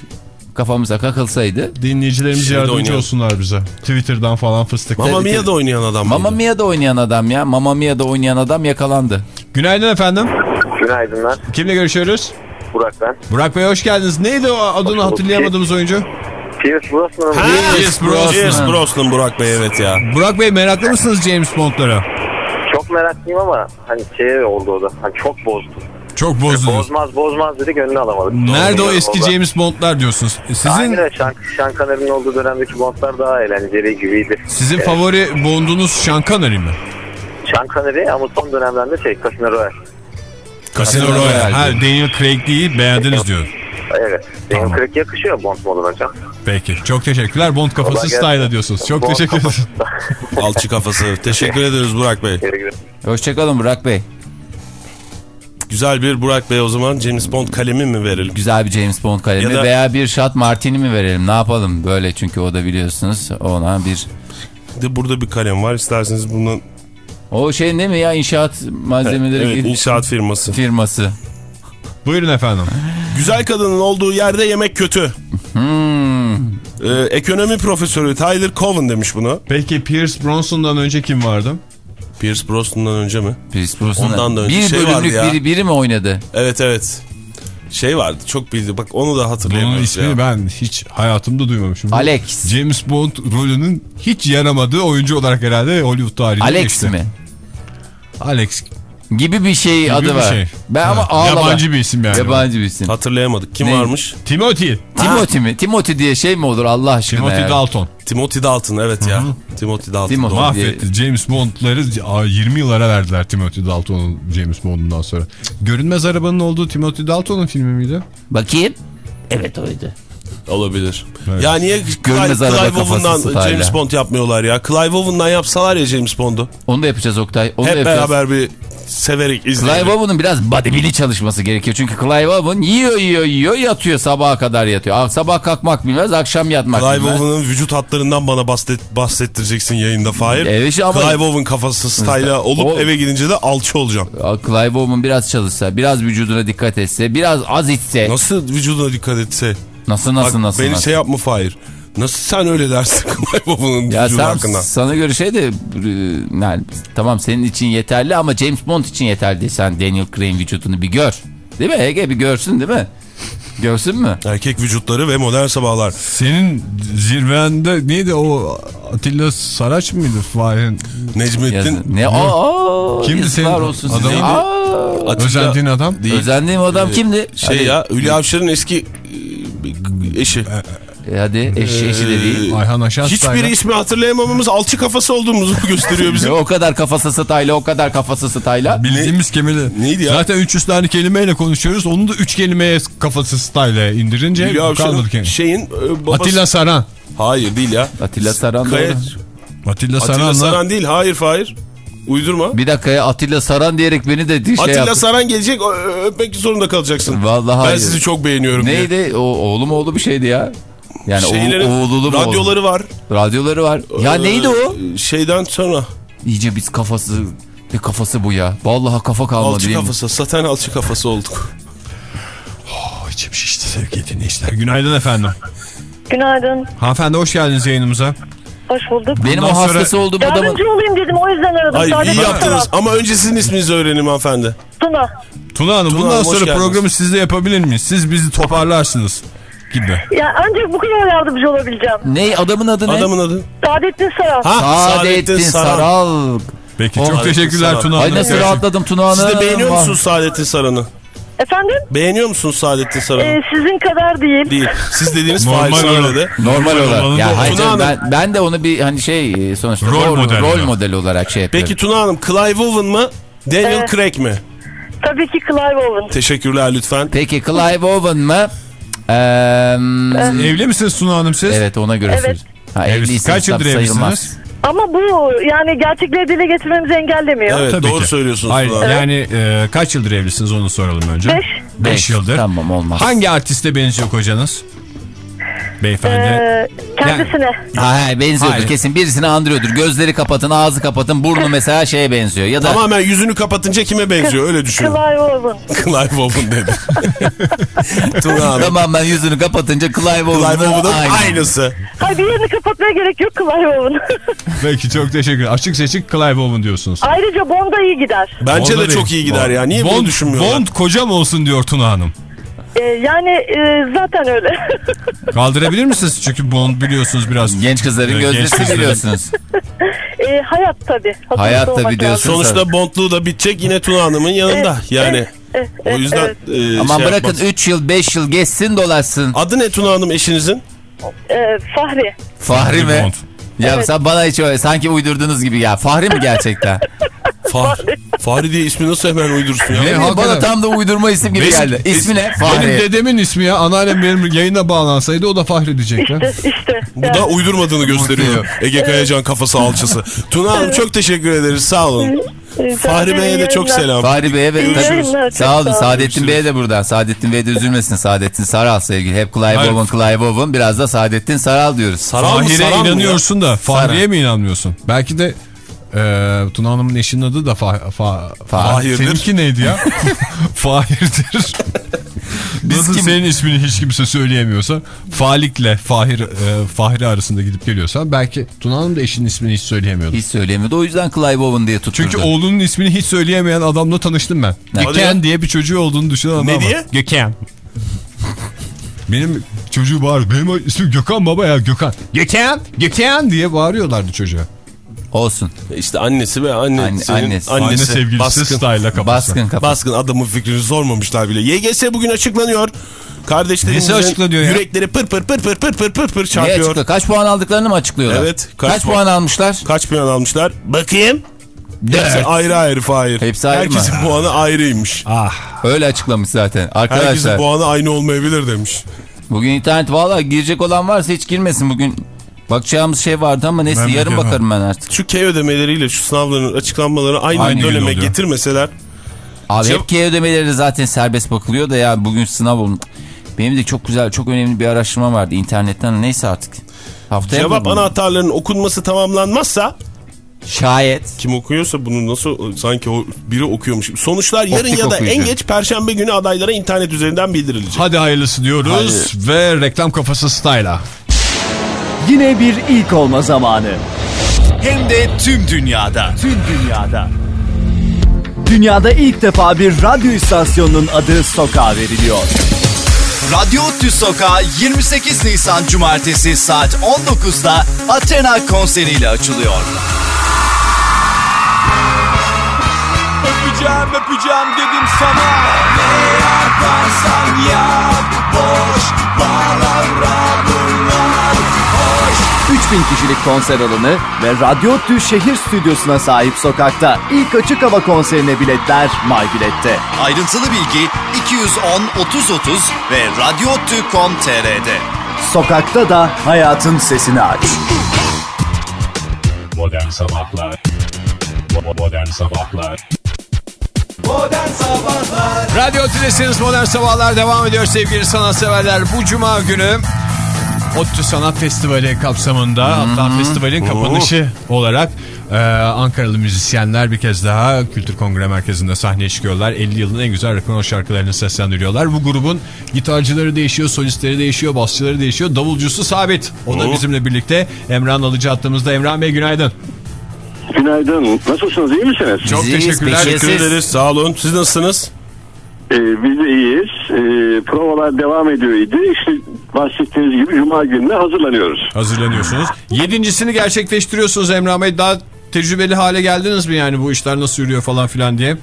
Kafamıza kakılsaydı. Dinleyicilerimiz Şeyde yardımcı oynayan. olsunlar bize. Twitter'dan falan fıstık. Mamma Mia'da oynayan adam Mamma? Mia'da oynayan adam ya. Mamma Mia'da oynayan adam yakalandı. Günaydın efendim. Günaydınlar. Kimle görüşüyoruz? Burak ben. Burak Bey hoş geldiniz. Neydi o adını hatırlayamadığımız oyuncu? Pierce Brosnan Ha, Pierce Brosnan. Pierce Brosnan Burak Bey evet ya. Burak Bey meraklı mısınız James Bond'lara? çok meraklıyım ama hani şey oldu o da. Hani çok bozdu. Çok bozdunuz. Bozmaz bozmaz dedi gönlünü alamadık. Nerede o Bilmiyorum eski valla. James Bond'lar diyorsunuz? Sizin Aynen Sean, Sean Connery'nin olduğu dönemdeki Bondlar daha eğlenceli gibiydi. sizin Evet. favori Bond'unuz Sean Connery mi? Sean Connery ama son dönemlerde şey Casino Royale. Casino Royale. Ha, Daniel Craig değil beğendiniz diyor. Evet. Daniel Craig yakışıyor Bond modu hocam. Peki. Çok teşekkürler. Bond kafası style'a diyorsunuz. Çok Bond teşekkür kafası. Alçı kafası. Teşekkür ederiz Burak Bey. Hoşçakalın Burak Bey. Güzel bir Burak Bey o zaman James Bond kalemi mi verelim? Güzel bir James Bond kalemi da- veya bir shot martini mi verelim? Ne yapalım? Böyle çünkü o da biliyorsunuz ona bir... Bir de burada bir kalem var. İsterseniz bunun O şey ne mi ya inşaat malzemeleri evet, inşaat firması. firması. Buyurun efendim. Güzel kadının olduğu yerde yemek kötü. Hmm. Ee, ekonomi profesörü Tyler Cowen demiş bunu. Peki Pierce Brosnan'dan önce kim vardı? Pierce Brosnan'dan önce mi? Pierce Brosnan. Ondan da önce bir şey vardı ya. biri, biri mi oynadı? Evet evet. Şey vardı çok bildi. Bak onu da Bunun hatırlayamıyoruz ismini ya. ben hiç hayatımda duymamışım. Alex. James Bond rolünün hiç yaramadığı oyuncu olarak herhalde Hollywood tarihinde Alex geçti. mi? Alex Gibi bir şey gibi adı bir var. şey. Ben Ha, ama ağlama. Yabancı bir isim yani. Yabancı bir isim. Hatırlayamadık. Kim Ne? varmış? Timothy. Timothy mi? Timothy diye şey mi olur Allah aşkına Timothy ya? Dalton. Timothy Dalton evet ya. Timothy Dalton. Timothy. doğru. Mahvetti. James Bond'ları aa, 20 yıllara verdiler Timothy Dalton'un James Bond'undan sonra. Görünmez arabanın olduğu Timothy Dalton'un filmi miydi? Bakayım. Evet oydu. Olabilir. Evet. Ya niye Görünmez Clive, Clive Owen'dan. James Bond yapmıyorlar ya? Clive Owen'dan yapsalar ya James Bond'u. Onu da yapacağız Oktay. Onu da Hep yapacağız. beraber bir severek Clive izleyelim. Owen'ın biraz bodybuilding çalışması gerekiyor. Çünkü Clive Owen yiyor yiyor yiyor yatıyor sabaha kadar yatıyor. Ah, Sabah kalkmak bilmez akşam yatmak Clive bilmez. Owen'ın vücut hatlarından bana bahset, bahsettireceksin yayında Fahir. Evet, işte ama- Clive Owen kafası style'a olup O- eve gidince de alçı olacağım. Clive Owen biraz çalışsa, biraz vücuduna dikkat etse, biraz az içse. Nasıl vücuduna dikkat etse? Nasıl nasıl Bak, nasıl? beni nasıl? şey yapma Fahir. Nasıl sen öyle dersin Clive Owen'ın Ya sen, hakkında? sana göre şey de e, yani, tamam senin için yeterli ama James Bond için yeterli değil. Sen Daniel Craig'in vücudunu bir gör. Değil mi Ege bir görsün değil mi? Görsün mü? Erkek vücutları ve modern sabahlar. Senin zirvende neydi o Atilla Saraç mıydı Fahir'in? Necmettin Yazın. Ne? Aa, Kimdi senin olsun adamın? Aa, Atilla Özendiğin adam? değil. Özendiğim adam kimdi? Şey hadi, ya Hülya Avşar'ın eski eşi. e, Hadi eş, eşi de değil. Ayhan Aşan Hiçbir ismi hatırlayamamamız alçı kafası olduğumuzu gösteriyor bize. o kadar kafası stayla o kadar kafası stayla. Bildiğimiz kelime. Neydi ya? Zaten 300 tane kelimeyle konuşuyoruz. Onu da 3 kelimeye kafası style'e indirince kalmadı kendine. şeyin e, babası. Atilla Saran. Hayır değil ya. Atilla Saran Kaya... Atilla, Atilla Saran'la Saran değil. Hayır Fahir. Uydurma. Bir dakika ya Atilla Saran diyerek beni de şey Atilla yaptı. Saran gelecek öpmek zorunda kalacaksın. Vallahi ben hayır. sizi çok beğeniyorum diye. Neydi? O, oğlu mu oğlu bir şeydi ya. Yani o, Şeylerin oğlulu mu radyoları var. oğlu? Radyoları var. Ya Ee, neydi o? Şeyden sonra İyice biz kafası ne kafası bu ya. Vallahi kafa kalmadı. alçı kafası. Saten alçı kafası olduk. Oh, içim şişti sevgili dinleyiciler. Günaydın efendim. Günaydın. Hanımefendi hoş geldiniz yayınımıza. Hoş bulduk. Benim Bundan o sonra- hastası olduğum adamın... Yardımcı olayım dedim o yüzden aradım. Ay Sadece iyi bir yaptınız taraf. ama önce sizin isminizi öğrenin hanımefendi. Tuna. Tuna Hanım Tuna bundan Hanım, hoş sonra geldiniz. programı sizle yapabilir miyiz? Siz bizi toparlarsınız gibi. Ya ancak bu kadar yardımcı olabileceğim. Ne adamın adı ne? Adamın adı. Saadettin Saran. Ha, Saadettin Saral. Peki çok teşekkürler Saran. Tuna Ay Hanım. nasıl rahatladım Tuna Hanım. Siz de beğeniyor musunuz Saadettin Saran'ı? Efendim? Beğeniyor musunuz Saadettin Saran'ı? Ee, sizin kadar değil. Değil. Siz dediğiniz Normal olarak. Normal olarak. Ya hayır Hanım. ben, ben de onu bir hani şey sonuçta Rol rol, model rol olarak. model olarak şey yapıyorum. Peki Tuna Hanım Clive Owen mı? Daniel Evet. Craig mi? Tabii ki Clive Owen. Teşekkürler lütfen. Peki Clive Owen mı? Eee, Evli misiniz Tuna Hanım siz? evet ona göre Evet. Ha, Evlisiniz. Kaç yıldır tabii sayılmaz. Ama bu yani gerçekleri dile getirmemizi engellemiyor. Evet Tabii doğru ki. söylüyorsunuz Hayır, Hanım. yani e, kaç yıldır evlisiniz onu soralım önce. Beş. 5 yıldır. Tamam olmaz. Hangi artiste benziyor kocanız? Beyefendi. Ee, kendisine. Ha, ha, benziyordur Hayır. kesin birisini andırıyordur. Gözleri kapatın, ağzı kapatın, burnu mesela şeye benziyor. Ya da Tamamen yüzünü kapatınca kime benziyor öyle düşünün. Clive Owen. Clive Owen dedi. Tamamen yüzünü kapatınca Clive Clive Owen'ın aynı. aynısı. Hayır bir yerini kapatmaya gerek yok Clive Owen. Peki çok teşekkür ederim. Açık seçik Clive Owen diyorsunuz. Ayrıca Bond'a iyi gider. Bence Onda de çok iyi gider ya. Niye Bond, bunu düşünmüyorlar? Bond kocam olsun diyor Tuna Hanım. Ee, yani e, zaten öyle. Kaldırabilir misiniz? Çünkü Bond biliyorsunuz biraz. Genç kızların Evet, kızların. biliyorsunuz. Ee, hayat tabii. Hatırlısı Hayat tabii olmak diyorsun. lazım. Sonuçta Bondluğu da bitecek yine Tuna Hanım'ın yanında. Yani Evet, o evet, yüzden evet. e, Aman şey bırakın yapmaz. 3 yıl 5 yıl geçsin dolaşsın. Adı ne Tuna Hanım eşinizin? Ee, Fahri. Fahri mi? Bond. Ya Evet. sen bana hiç öyle sanki uydurduğunuz gibi ya. Fahri mi gerçekten? Fahri. Fahri diye ismi nasıl hemen uydursun ya? Ne? Bana tam da uydurma isim gibi Benim- geldi. İsmi ne? Benim Fahri. dedemin ismi ya. Anneannem benim yayına bağlansaydı o da Fahri diyecekti. İşte işte. Bu da uyudurmadığını gösteriyor. Ege Kayacan kafası alçısı. Tuna Hanım çok teşekkür ederiz. Sağ olun. Fahri Bey'e de çok selam. Fahri Bey'e ve tabii, sağ olun. Saadettin Bey'e de buradan. Saadettin Bey de üzülmesin. Saadettin Saral sevgili. Hep Clive Owen, Clive Owen. Biraz da Saadettin Saral diyoruz. Saral mı, Fahir'e inanıyorsun da Fahri'ye mi inanmıyorsun? Belki de e, Tuna Hanım'ın eşinin adı da fa, fa, Fahir'dir. Seninki neydi ya? Fahir'dir. Nasıl kim- senin ismini hiç kimse söyleyemiyorsa Falik'le Fahir, e, Fahri arasında gidip geliyorsan belki Tuna Hanım da eşinin ismini hiç söyleyemiyordu. Hiç söyleyemiyordu. O yüzden Clive Owen diye tutturdu. Çünkü oğlunun ismini hiç söyleyemeyen adamla tanıştım ben. Ne? Gökhan diye bir çocuğu olduğunu düşünen adam Ne diye? Gökhan. Benim çocuğu bağır. Benim ismim Gökhan baba ya Gökhan. Gökhan, Gökhan diye bağırıyorlardı çocuğa. Olsun. İşte annesi ve annesinin Anne- annesi. Anne annesi. sevgilisi baskın. style'la kafası. Baskın kafa. Baskın adamın fikrini sormamışlar bile. YGS bugün açıklanıyor. Kardeşlerimizin açıklanıyor ya? yürekleri pır pır pır pır pır pır pır pır Ne çarpıyor. açıkla? Kaç puan aldıklarını mı açıklıyorlar? Evet, Kaç, kaç puan almışlar? Kaç puan almışlar? Bakayım. Hepsi ayrı ayrı Fahir. Hepsi ayrı Herkesin mı? puanı ayrıymış. Öyle açıklamış zaten. Herkesin Arkadaşlar puanı aynı olmayabilir demiş. bugün internet valla girecek olan varsa hiç girmesin. Bugün bakacağımız şey vardı ama neyse Ben yarın bakarım ben artık. Şu K ödemeleriyle şu sınavların açıklanmaları aynı, Aynı döneme getirmeseler Abi Cevap- hep K ödemeleri zaten serbest bakılıyor da ya bugün sınav olun. Benim de çok güzel çok önemli bir araştırma vardı internetten neyse artık. Haftaya cevap anahtarlarının okunması tamamlanmazsa Şayet. kim okuyorsa bunu nasıl sanki o biri okuyormuş. gibi. Sonuçlar yarın Optik ya da okuyucu. en geç perşembe günü adaylara internet üzerinden bildirilecek. Hadi hayırlısı diyoruz ve reklam kafası style'a. Yine bir ilk olma zamanı. Hem de tüm dünyada. Tüm dünyada. Dünyada ilk defa bir radyo istasyonunun adı sokağa veriliyor. Radyo Tü Sokağı 28 Nisan Cumartesi saat 19'da Athena konseriyle açılıyor. Öpeceğim öpeceğim dedim sana. Ne yaparsan yap boş palavra. 3000 kişilik konser alanı ve Radyo Tü şehir stüdyosuna sahip sokakta ilk açık hava konserine biletler MyBilet'te. Ayrıntılı bilgi 210 30 30 ve radyotü.com.tr'de. Sokakta da hayatın sesini aç. Modern Sabahlar Modern Sabahlar Radyo Tülesi'niz Modern Sabahlar devam ediyor sevgili sanatseverler. Bu cuma günü ODTÜ Sanat Festivali kapsamında hatta festivalin kapanışı olarak e, Ankaralı müzisyenler bir kez daha Kültür Kongre Merkezi'nde sahneye çıkıyorlar. 50 yılın en güzel rock'n'roll şarkılarını seslendiriyorlar. Bu grubun gitarcıları değişiyor, solistleri değişiyor, basçıları değişiyor, davulcusu sabit. O da bizimle birlikte Emrah'ın alıcı attığımızda. Emrah Bey günaydın. Günaydın. Nasılsınız? iyi misiniz? Çok Biz teşekkürler. Teşekkür ederiz sağ olun. Siz nasılsınız? Ee, biz iyiyiz. Ee, provalar devam ediyor idi. İşte bahsettiğiniz gibi Cuma gününe hazırlanıyoruz. Hazırlanıyorsunuz. Yedincisini gerçekleştiriyorsunuz Emrah Bey. Daha tecrübeli hale geldiniz mi yani bu işler nasıl yürüyor falan filan diye?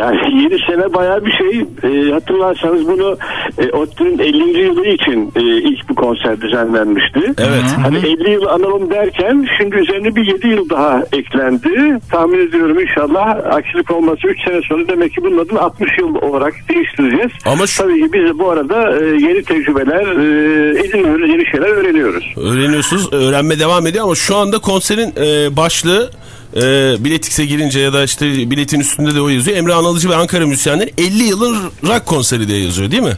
Yani 7 sene bayağı bir şey. Ee, hatırlarsanız bunu e, ODTÜ'nün 50. yılı için e, ilk bu konser düzenlenmişti. Evet. Hani 50 yıl analım derken şimdi üzerine bir 7 yıl daha eklendi. Tahmin ediyorum inşallah aksilik olması 3 sene sonra demek ki bunun adını 60 yıl olarak değiştireceğiz. Ama şu- Tabii ki biz bu arada e, yeni tecrübeler e, ediniyoruz, yeni şeyler öğreniyoruz. Öğreniyorsunuz. Öğrenme devam ediyor ama şu anda konserin e, başlığı e, biletix'e girince ya da işte biletin üstünde de o yazıyor. Emre Analıcı ve Ankara müzisyenleri 50 yılın rock konseri diye yazıyor değil mi?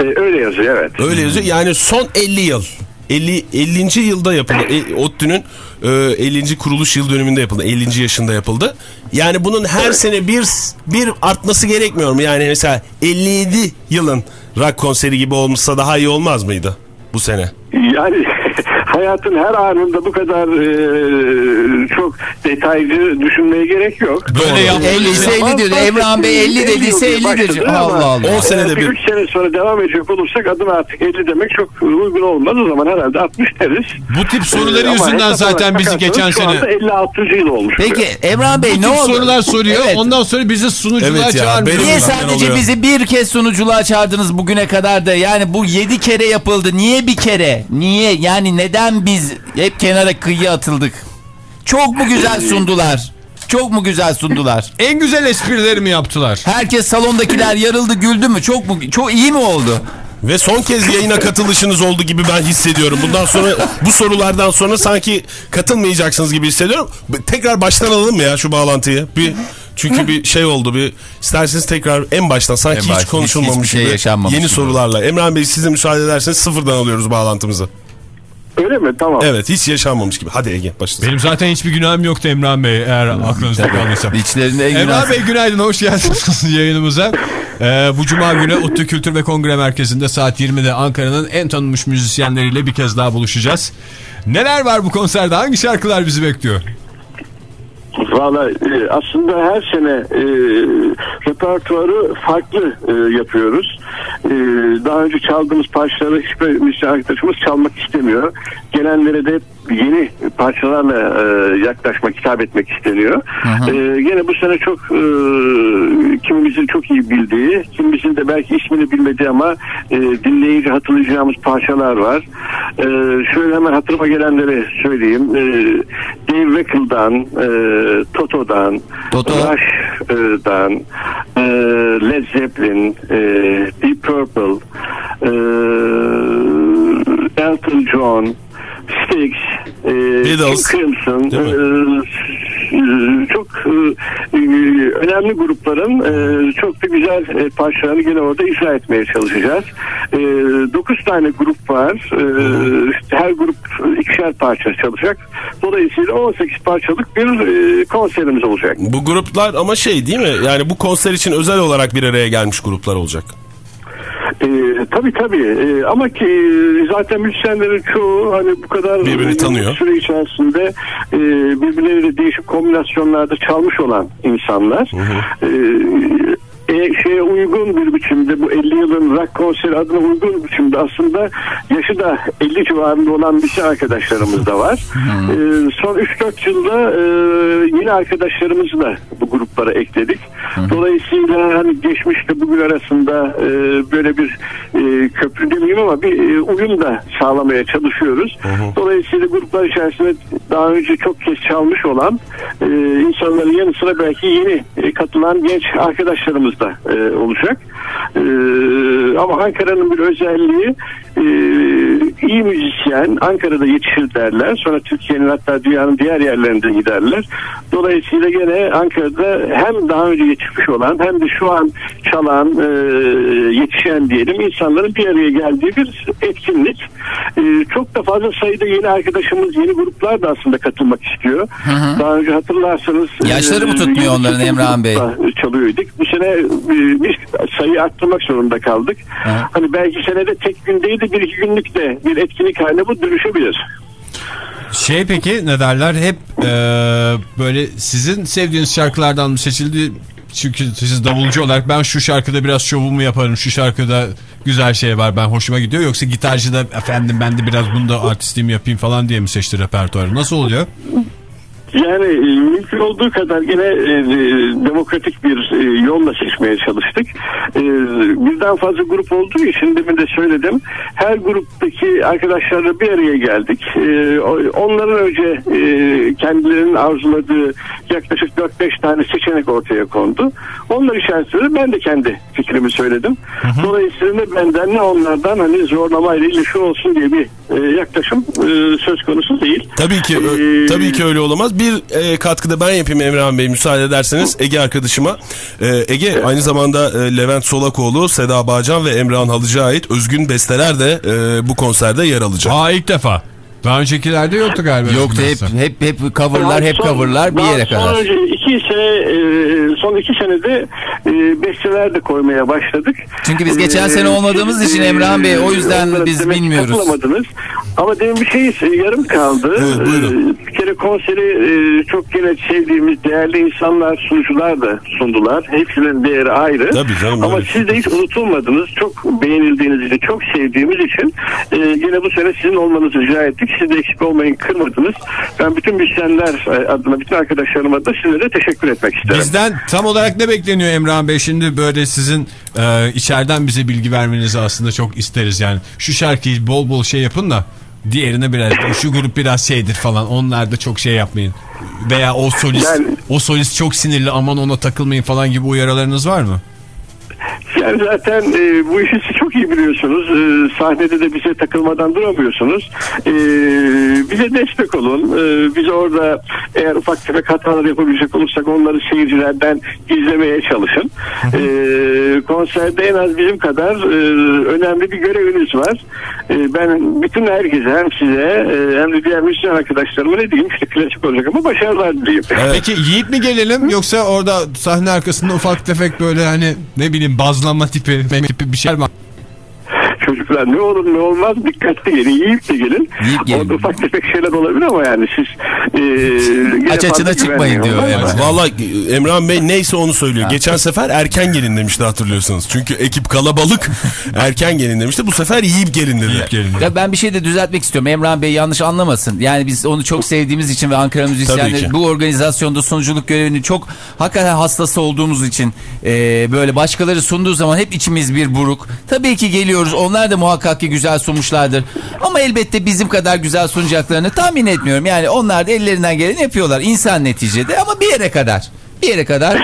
E, öyle yazıyor evet. Öyle yazıyor. Yani son 50 yıl. 50, 50. yılda yapıldı. E, ODTÜ'nün e, 50. kuruluş yıl dönümünde yapıldı. 50. yaşında yapıldı. Yani bunun her sene bir bir artması gerekmiyor mu? Yani mesela 57 yılın rock konseri gibi olmuşsa daha iyi olmaz mıydı bu sene? Yani hayatın her anında bu kadar e, çok detaylı düşünmeye gerek yok. Böyle yaptığınız 50 ise 50 diyor. Emrah'ın Bey 50 dediyse 50 Başladı diyecek. ama Allah Allah. 10 senede bir. 3 sene sonra devam edecek olursak adına artık 50 demek çok uygun olmaz. O zaman herhalde 60 deriz. Bu tip soruları Ee, yüzünden zaten bizi geçen şu sene anda 56. yıl olmuş. Peki Emrah Bey bu ne tip oldu? sorular soruyor. Evet. Ondan sonra bizi sunuculuğa Evet çağırmıyor. Niye sadece oluyor. bizi bir kez sunuculuğa çağırdınız bugüne kadar da? Yani bu yedi kere yapıldı. Niye bir kere? Niye? Yani neden biz hep kenara kıyıya atıldık? Çok mu güzel sundular? Çok mu güzel sundular? En güzel esprileri mi yaptılar? Herkes salondakiler yarıldı güldü mü? Çok mu çok iyi mi oldu? Ve son kez yayına katılışınız oldu gibi ben hissediyorum. Bundan sonra bu sorulardan sonra sanki katılmayacaksınız gibi hissediyorum. Tekrar baştan alalım mı ya şu bağlantıyı? Bir çünkü bir şey oldu bir isterseniz tekrar en baştan sanki En hiç konuşulmamış hiçbir şey gibi yeni gibi. sorularla. Emrah Bey size müsaade ederseniz sıfırdan alıyoruz bağlantımızı. Öyle mi? Tamam. Evet hiç yaşanmamış gibi. Hadi Ege başlasın. Benim zaten hiçbir günahım yoktu Emrah Bey eğer aklınızda kaldıysa. İçlerinde en Emrah. Bey günaydın, hoş geldiniz yayınımıza. Ee, bu cuma günü ODTÜ Kültür ve Kongre Merkezi'nde saat 20'de Ankara'nın en tanınmış müzisyenleriyle bir kez daha buluşacağız. Neler var bu konserde? Hangi şarkılar bizi bekliyor? Valla e, aslında her sene e, repertuarı farklı e, yapıyoruz. E, daha önce çaldığımız parçaları hiçbir müzisyen arkadaşımız çalmak istemiyor. Gelenlere de yeni parçalarla e, yaklaşmak, hitap etmek isteniyor. E, gene bu sene çok e, kimimizin çok iyi bildiği, kimimizin de belki ismini bilmediği ama e, dinleyici hatırlayacağımız parçalar var. E, şöyle hemen hatırıma gelenleri söyleyeyim. E, Dave Weckle'dan, e, Toto'dan, Toto. Rush'dan, e, Led Zeppelin, e, Deep Purple, e, Elton John, Styx, e, Beatles. King Crimson, e, e, çok e, önemli grupların e, çok da güzel e, parçalarını gene orada icra etmeye çalışacağız. E, 9 tane grup var. E, işte her grup ikişer parça çalacak. Dolayısıyla 18 parçalık bir e, konserimiz olacak. Bu gruplar ama şey değil mi? Yani bu konser için özel olarak bir araya gelmiş gruplar olacak. Ee, tabii tabii Ee, ama ki e, zaten müzisyenlerin çoğu hani bu kadar Birbirini e, tanıyor. süre içerisinde e, birbirleriyle değişik kombinasyonlarda çalmış olan insanlar. Ee, e, şeye uygun bir biçimde bu 50 yılın rock konseri adına uygun bir biçimde aslında yaşı da 50 civarında olan bir şey arkadaşlarımız da var. Ee, son 3-4 yılda e, yeni arkadaşlarımızı da bu gruplara ekledik. Dolayısıyla hani geçmişte bugün arasında e, böyle bir e, köprü demeyeyim ama bir e, uyum da sağlamaya çalışıyoruz. Dolayısıyla gruplar içerisinde daha önce çok kez çalmış olan e, insanların yanı sıra belki yeni e, katılan genç arkadaşlarımız da e, olacak. E, ama Ankara'nın bir özelliği e, iyi müzisyen Ankara'da yetişir derler. Sonra Türkiye'nin hatta dünyanın diğer yerlerinde giderler. Dolayısıyla gene Ankara'da hem daha önce yetişmiş olan hem de şu an çalan e, yetişen diyelim insanların bir araya geldiği bir etkinlik. E, çok da fazla sayıda yeni arkadaşımız, yeni gruplar da aslında katılmak istiyor. Daha önce hatırlarsanız Yaşları mı tutmuyor onların Emrah'ın Bey? Çalıyorduk. Bu sene e, bir sayı arttırmak zorunda kaldık. Hani belki senede tek gün de bir iki günlük de bir etkinlik haline bu dönüşebilir. Şey peki ne derler hep e, böyle sizin sevdiğiniz şarkılardan mı seçildi? Çünkü siz davulcu olarak ben şu şarkıda biraz şovumu yaparım, şu şarkıda güzel şey var ben hoşuma gidiyor. Yoksa gitarcı da efendim ben de biraz bunda artistliğimi yapayım falan diye mi seçti repertuarı? Nasıl oluyor? Yani e, mümkün olduğu kadar yine e, e, demokratik bir e, yolla seçmeye çalıştık. E, birden fazla grup olduğu için demin de söyledim. Her gruptaki arkadaşlarla bir araya geldik. E, onların önce e, kendilerinin arzuladığı yaklaşık 4-5 tane seçenek ortaya kondu. Onlar içerisinde ben de kendi fikrimi söyledim. Dolayısıyla ne benden ne onlardan hani zorlamayla ile şu olsun diye bir e, yaklaşım e, söz konusu değil. Tabii ki Ee, tabii ki öyle olamaz. Bir e, katkıda ben yapayım Emrah Bey müsaade ederseniz Ege arkadaşıma. E, Ege aynı zamanda e, Levent Solakoğlu, Seda Bağcan ve Emrah'ın Halıcı'ya ait özgün besteler de e, bu konserde yer alacak. Aa ilk defa. Daha öncekilerde yoktu galiba. Yoktu hep hep hep coverlar hep coverlar bir yere son kadar. Önce iki sene, e, son iki senede e, besteler de koymaya başladık. Çünkü biz geçen sene olmadığımız için Emrah'ın Bey, o yüzden biz bilmiyoruz. Ama demin bir şey yarım kaldı. Evet, buyurun. E, bir kere konseri e, çok gene sevdiğimiz değerli insanlar, sunucular da sundular. Hepsinin değeri ayrı. Tabii canım, Ama öyle. siz de hiç unutulmadınız. Çok beğenildiğiniz için, çok sevdiğimiz için e, yine bu sene sizin olmanızı rica ettik. Siz de eksik olmayın, kırmadınız. Ben bütün müzisyenler e, adına, bütün arkadaşlarım adına sizlere teşekkür etmek isterim. Bizden tam olarak ne bekleniyor Emrah Bey? Şimdi böyle sizin e, içeriden bize bilgi vermenizi aslında çok isteriz yani. Şu şarkıyı bol bol şey yapın da diğerine biraz şu grup biraz şeydir falan onlar da çok şey yapmayın. Veya o solist Yani- o solist çok sinirli aman ona takılmayın falan gibi uyarılarınız var mı? Yani zaten e, bu işi çok iyi biliyorsunuz. E, sahnede de bize takılmadan duramıyorsunuz. E, bize destek olun. E, biz orada eğer ufak tefek hatalar yapabilecek olursak onları seyircilerden gizlemeye çalışın. E, konserde en az bizim kadar e, önemli bir göreviniz var. E, ben bütün herkese hem size e, hem de diğer müzisyen arkadaşlarıma ne diyeyim işte klasik olacak ama başarılar dileyim. Peki Yiğit mi gelelim yoksa orada sahne arkasında ufak tefek böyle hani ne bileyim bazlama tipi, tipi bir şey var Çocuklar ne olur ne olmaz dikkatli gelin yiyip de gelin. Yiyip gelin. Orada ufak tefek şeyler olabilir ama yani siz e, Aç açına çıkmayın diyor Ondan Emrah. Vallahi Emrah Bey neyse onu söylüyor. Geçen sefer erken gelin demişti hatırlıyorsunuz. Çünkü ekip kalabalık erken gelin demişti. Bu sefer yiyip gelin dedi. Ya ben bir şey de düzeltmek istiyorum. Emrah Bey yanlış anlamasın. Yani biz onu çok sevdiğimiz için ve Ankara müzisyenleri bu organizasyonda sunuculuk görevini çok hakikaten hastası olduğumuz için e, böyle başkaları sunduğu zaman hep içimiz bir buruk. Tabii ki geliyoruz. Onlar da muhakkak ki güzel sunmuşlardır. Ama elbette bizim kadar güzel sunacaklarını tahmin etmiyorum. Yani onlar da ellerinden geleni yapıyorlar. İnsan neticede ama bir yere kadar. Bir yere kadar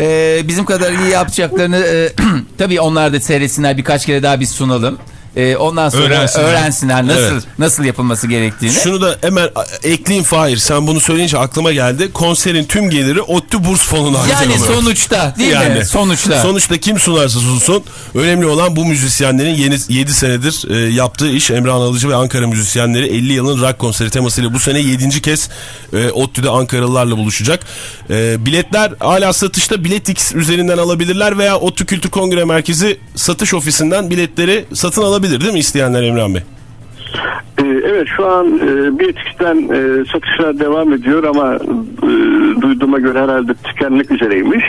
e, bizim kadar iyi yapacaklarını e, tabii onlar da seyretsinler birkaç kere daha biz sunalım. E, ondan sonra Öğrensinler. öğrensinler, nasıl Evet. nasıl yapılması gerektiğini. Şunu da hemen ekleyeyim Fahir. Sen bunu söyleyince aklıma geldi. Konserin tüm geliri ODTÜ burs fonuna yani harcanıyor. sonuçta değil mi? Sonuçta. Sonuçta kim sunarsa sunsun. Önemli olan bu müzisyenlerin yeni 7 senedir e, yaptığı iş. Emrah Alıcı ve Ankara müzisyenleri 50 yılın rock konseri temasıyla bu sene 7. kez e, ODTÜ'de Ankaralılarla buluşacak. E, biletler hala satışta. Biletix üzerinden alabilirler veya ODTÜ Kültür Kongre Merkezi satış ofisinden biletleri satın alabilir değil mi isteyenler Emrah Bey? E, evet şu an e, BTX'ten e, satışlar devam ediyor ama e, duyduğuma göre herhalde tükenmek üzereymiş.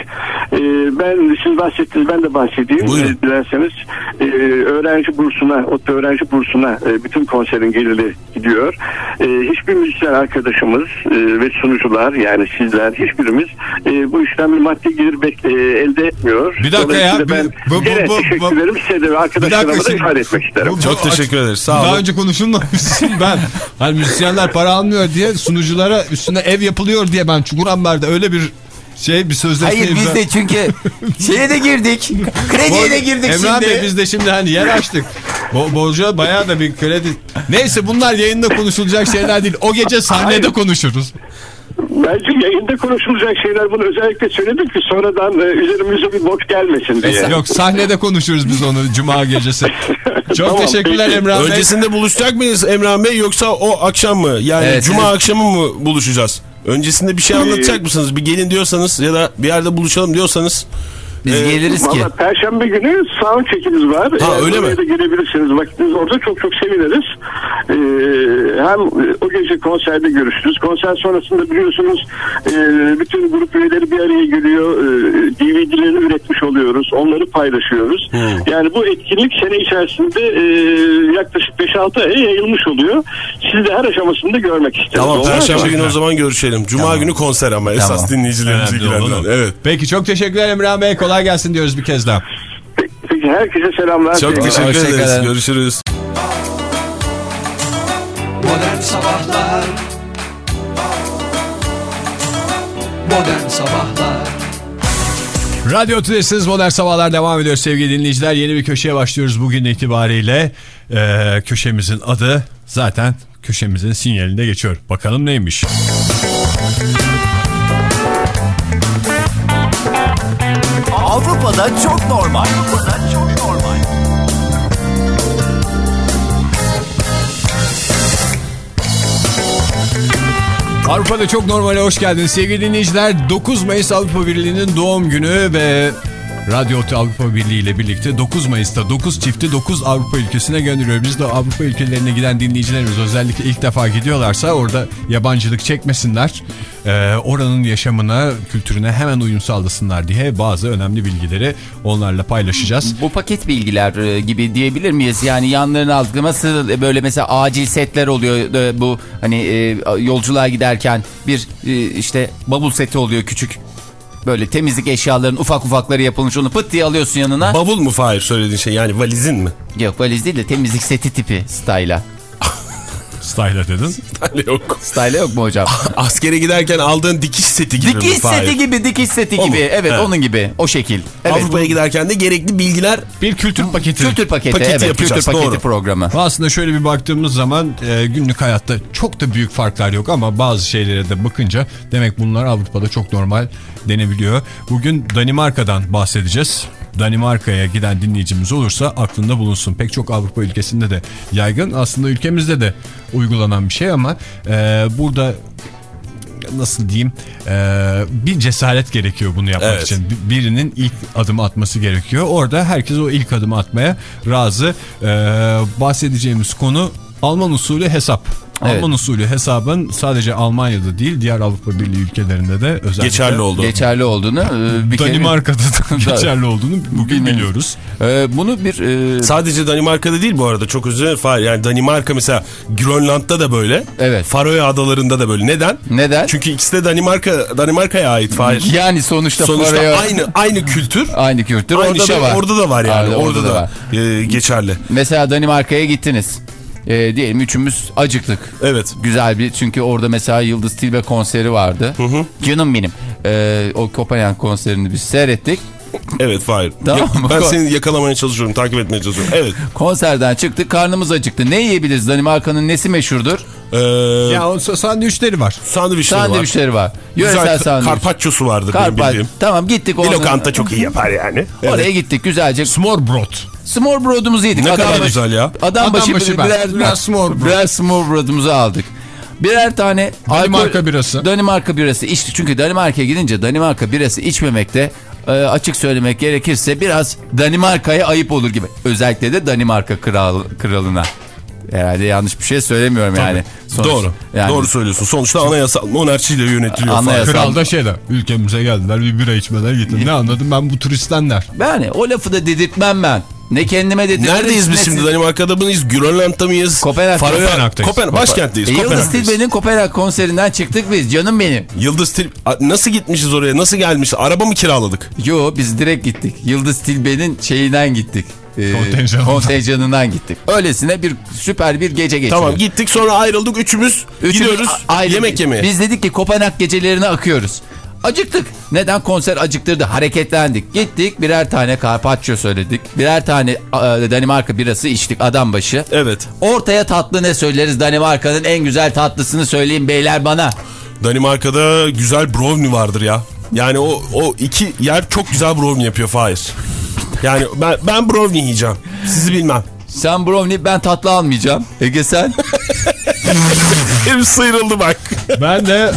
E, ben siz bahsettiniz ben de bahsedeyim. Buyurun. Dilerseniz e, öğrenci bursuna, ODTÜ öğrenci bursuna bütün konserin geliri gidiyor. E, hiçbir müzisyen arkadaşımız ve sunucular yani sizler hiçbirimiz bu işten bir maddi gelir elde etmiyor. Bir dakika ya, Dolayısıyla Ben bu- bu- bu- bu- teşekkürlerimi size de ve arkadaşlarıma da ifade etmek isterim. Bu- Çok teşekkür ederiz. Sağ Daha olun. Konuşulmamışsın ben. Hani müzisyenler para almıyor diye sunuculara üstüne ev yapılıyor diye ben Çukurambar'da öyle bir şey bir sözleşme Hayır biz de çünkü şeye de girdik. Krediye de girdik Emrah şimdi. Bey biz de şimdi hani yer açtık. Bo borca bayağı da bir kredi. Neyse bunlar yayında konuşulacak şeyler değil. O gece sahnede Hayır. konuşuruz. Bence yayında konuşulacak şeyler bunu özellikle söyledim ki sonradan e, üzerimize bir bot gelmesin diye. Yok sahnede konuşuruz biz onu cuma gecesi. Çok Tamam, teşekkürler peki. Emrah Bey. Öncesinde buluşacak mıyız Emrah Bey yoksa o akşam mı? Yani Evet, cuma evet. akşamı mı buluşacağız? Öncesinde bir şey anlatacak mısınız? Bir gelin diyorsanız ya da bir yerde buluşalım diyorsanız. Biz Ee, geliriz ki. Valla Perşembe günü sound çekimiz var. Ha, Eğer öyle oraya mi? da gelebilirsiniz. Vaktiniz orada çok çok seviniriz. Ee, hem o gece konserde görüşürüz. Konser sonrasında biliyorsunuz e, bütün grup üyeleri bir araya geliyor. E, DVD'leri üretmiş oluyoruz. Onları paylaşıyoruz. Yani bu etkinlik sene içerisinde e, yaklaşık 5-6 aya yayılmış oluyor. Siz de her aşamasında görmek isteriz. Tamam Perşembe günü o zaman görüşelim. Cuma günü konser ama esas Tamam. dinleyicilerimizi ilgilendiren. Evet. Peki çok teşekkürler Emrah Bey. Kolay gelsin diyoruz bir kez daha. Peki herkese selamlar. Çok Sevgiler. teşekkür ederiz. Görüşürüz. Modern Sabahlar Modern Sabahlar Radyo Tülesi'niz Modern Sabahlar devam ediyor sevgili dinleyiciler. Yeni bir köşeye başlıyoruz bugün itibariyle. Ee, köşemizin adı zaten köşemizin sinyalinde geçiyor. Bakalım neymiş? Avrupa'da çok normal. Avrupa'da çok normal. Avrupa'da çok normale hoş geldiniz sevgili dinleyiciler. 9 Mayıs Avrupa Birliği'nin doğum günü ve Radyo Otü Avrupa Birliği ile birlikte 9 Mayıs'ta 9 çifti 9 Avrupa ülkesine gönderiyor. Biz de Avrupa ülkelerine giden dinleyicilerimiz özellikle ilk defa gidiyorlarsa orada yabancılık çekmesinler. Ee, oranın yaşamına, kültürüne hemen uyum sağlasınlar diye bazı önemli bilgileri onlarla paylaşacağız. Bu paket bilgiler e, gibi diyebilir miyiz? Yani yanlarına algılaması e, böyle mesela acil setler oluyor. E, Bu hani e, yolculuğa giderken bir e, işte bavul seti oluyor küçük. Böyle temizlik eşyalarının ufak ufakları yapılmış onu pıt diye alıyorsun yanına. Bavul mu Fahir söylediğin şey yani valizin mi? Yok valiz değil de temizlik seti tipi style'a. Style dedin. Yok. Style yok mu hocam? Askere giderken aldığın dikiş seti gibi. dikiş mi? Seti gibi, dikiş seti O gibi. mu? Evet, Evet. onun gibi. O şekil. Evet. Avrupa'ya giderken de gerekli bilgiler Bir kültür paketi. Kültür paketi, Paketi evet. yapacağız, Kültür paketi doğru. programı. Aslında şöyle bir baktığımız zaman e, günlük hayatta çok da büyük farklar yok ama bazı şeylere de bakınca demek bunlar Avrupa'da çok normal denebiliyor. Bugün Danimarka'dan bahsedeceğiz. Danimarka'ya giden dinleyicimiz olursa aklında bulunsun. Pek çok Avrupa ülkesinde de yaygın. Aslında ülkemizde de uygulanan bir şey ama e, burada nasıl diyeyim e, bir cesaret gerekiyor bunu yapmak Evet. için. Bir- Birinin ilk adımı atması gerekiyor. Orada herkes o ilk adımı atmaya razı. E, bahsedeceğimiz konu Alman usulü hesap. Evet. Alman usulü hesabın sadece Almanya'da değil diğer Avrupa Birliği ülkelerinde de özellikle geçerli oldu. Geçerli olduğunu e, bir Danimarka'da da geçerli olduğunu bugün Bilmiyorum. biliyoruz. E, bunu bir e, Sadece Danimarka'da değil bu arada çok özür dilerim. Yani Danimarka mesela Grönland'da da böyle. Evet. Faroe Adaları'nda da böyle. Neden? neden? Çünkü ikisi de Danimarka Danimarka'ya ait Fahir. yani sonuçta, Sonuçta paraya- aynı aynı kültür. aynı kültür Aynı orada şey da var. orada da var yani. Orada- orada, orada da da, var. e, geçerli. Mesela Danimarka'ya gittiniz. E, diyelim üçümüz acıktık. Evet. Güzel bir çünkü orada mesela Yıldız Tilbe konseri vardı. Canım benim. E, o Kopenhag konserini biz seyrettik. Evet Fahir. Tamam Ya- mı? ben seni yakalamaya çalışıyorum, takip etmeye çalışıyorum. Evet. Konserden çıktık karnımız acıktı. Ne yiyebiliriz? Danimarka'nın nesi meşhurdur? Ee, Ya o sandviçleri var. sandviçleri var. Sandviçleri var. Yöresel Güzel sandviç. Carpaccio'su vardır benim Karpaccio. bildiğim. Tamam gittik. Bir lokanta çok iyi yapar yani. Evet. Oraya gittik güzelce. Smorbrot. Small broad'umuzu yedik. Ne kadar başı- güzel ya. Adam, başı, Adam başı ben. birer, Birer small broad. Birer small broad'umuzu aldık. Birer tane Danimarka birası. Danimarka birası içtik. Çünkü Danimarka'ya gidince Danimarka birası içmemekte e, açık söylemek gerekirse biraz Danimarka'ya ayıp olur gibi. Özellikle de Danimarka kral, kralına. Herhalde yanlış bir şey söylemiyorum yani. Sonuç- Doğru. Yani Doğru söylüyorsun. Sonuçta anayasal monarşiyle yönetiliyor. Anayasal-. Kral da şeyde ülkemize geldiler bir bira içmeler getirdi. Ne anladım ben bu turistten der. Yani o lafı da dedirtmem ben. Ne kendime dedirtmem. Neredeyiz biz şimdi? Danimarka'da mıyız? Grönland'da mıyız? Kopenhag- Kopenhag'dayız. Kopenhag. Başkentteyiz. E, Yıldız. Tilbe'nin Kopenhag konserinden çıktık biz canım benim. Yıldız Til... A- Nasıl gitmişiz oraya? Nasıl gelmişiz? Araba mı kiraladık? Yo biz direkt gittik. Yıldız Tilbe'nin şeyinden gittik. Ee, Kontenjanından. kontenjanından gittik. Öylesine bir süper bir gece geçirdik. Tamam gittik sonra ayrıldık. Üçümüz, Üçümüz gidiyoruz yemek yemeye. Biz dedik ki Kopenhag gecelerine akıyoruz. Acıktık. Neden? Konser acıktırdı. Hareketlendik. Gittik birer tane carpaccio söyledik. Birer tane e, Danimarka birası içtik adam başı. Evet. Ortaya tatlı ne söyleriz? Danimarka'nın en güzel tatlısını söyleyin beyler bana. Danimarka'da güzel brownie vardır ya. Yani o o iki yer çok güzel brownie yapıyor Fahir. Yani ben ben brownie yiyeceğim. Sizi bilmem. Sen brownie ben tatlı almayacağım. Ege sen? Ev sıyrıldı bak. Ben de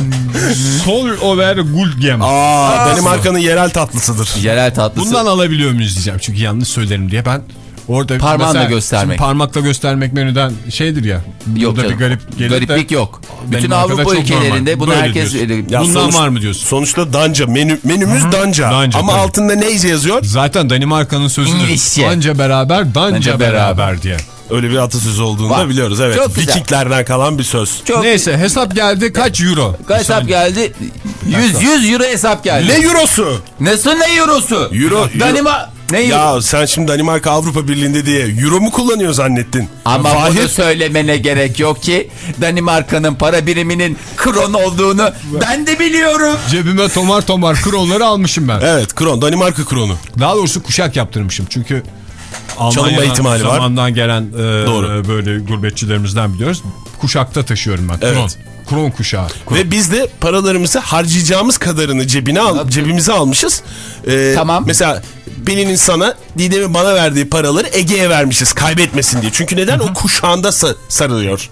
Sol over Guldgem. Aa, Danimarka'nın yerel tatlısıdır. Yerel tatlısı. Bundan alabiliyor muyuz diyeceğim çünkü yanlış söylerim diye ben orada Parmağınla mesela- göstermek. parmakla göstermek menüden şeydir ya. Yok burada bir canım. garip gelir de- Gariplik yok. Bütün Avrupa çok ülkelerinde normal. bunu herkes... Ya Bundan sonuç- var mı diyorsun? Sonuçta danca. Menü, menümüz danca. Danca, Ama tabii. altında neyce yazıyor? Zaten Danimarka'nın sözüdür. İşçi. Anca beraber, danca, Danca beraber. beraber. diye. Öyle bir atasözü olduğunu Var. da biliyoruz. Evet. Çok güzel. Vikinglerden kalan bir söz. Çok Neyse hesap geldi kaç euro? Kaç hesap geldi? 100 100 euro hesap geldi. Ne eurosu? Nasıl ne eurosu? Euro- Danima ne euro? Ya sen şimdi Danimarka Avrupa Birliği'nde diye euro mu kullanıyor zannettin? Ama Fahir, bunu söylemene gerek yok ki Danimarka'nın para biriminin kron olduğunu ben de biliyorum. Cebime tomar tomar kronları almışım ben. Evet kron Danimarka kronu. Daha doğrusu kuşak yaptırmışım çünkü Çalınma ihtimali var. zamandan gelen e, Doğru. böyle gurbetçilerimizden biliyoruz. Kuşakta taşıyorum ben. Kron. Evet. Kron kuşağı. Ve biz de paralarımızı harcayacağımız kadarını cebine al, cebimize almışız. Ee, Tamam. Mesela Pelin'in sana, Didem'in bana verdiği paraları Ege'ye vermişiz kaybetmesin diye. Çünkü neden? O kuşağında sa- sarılıyor.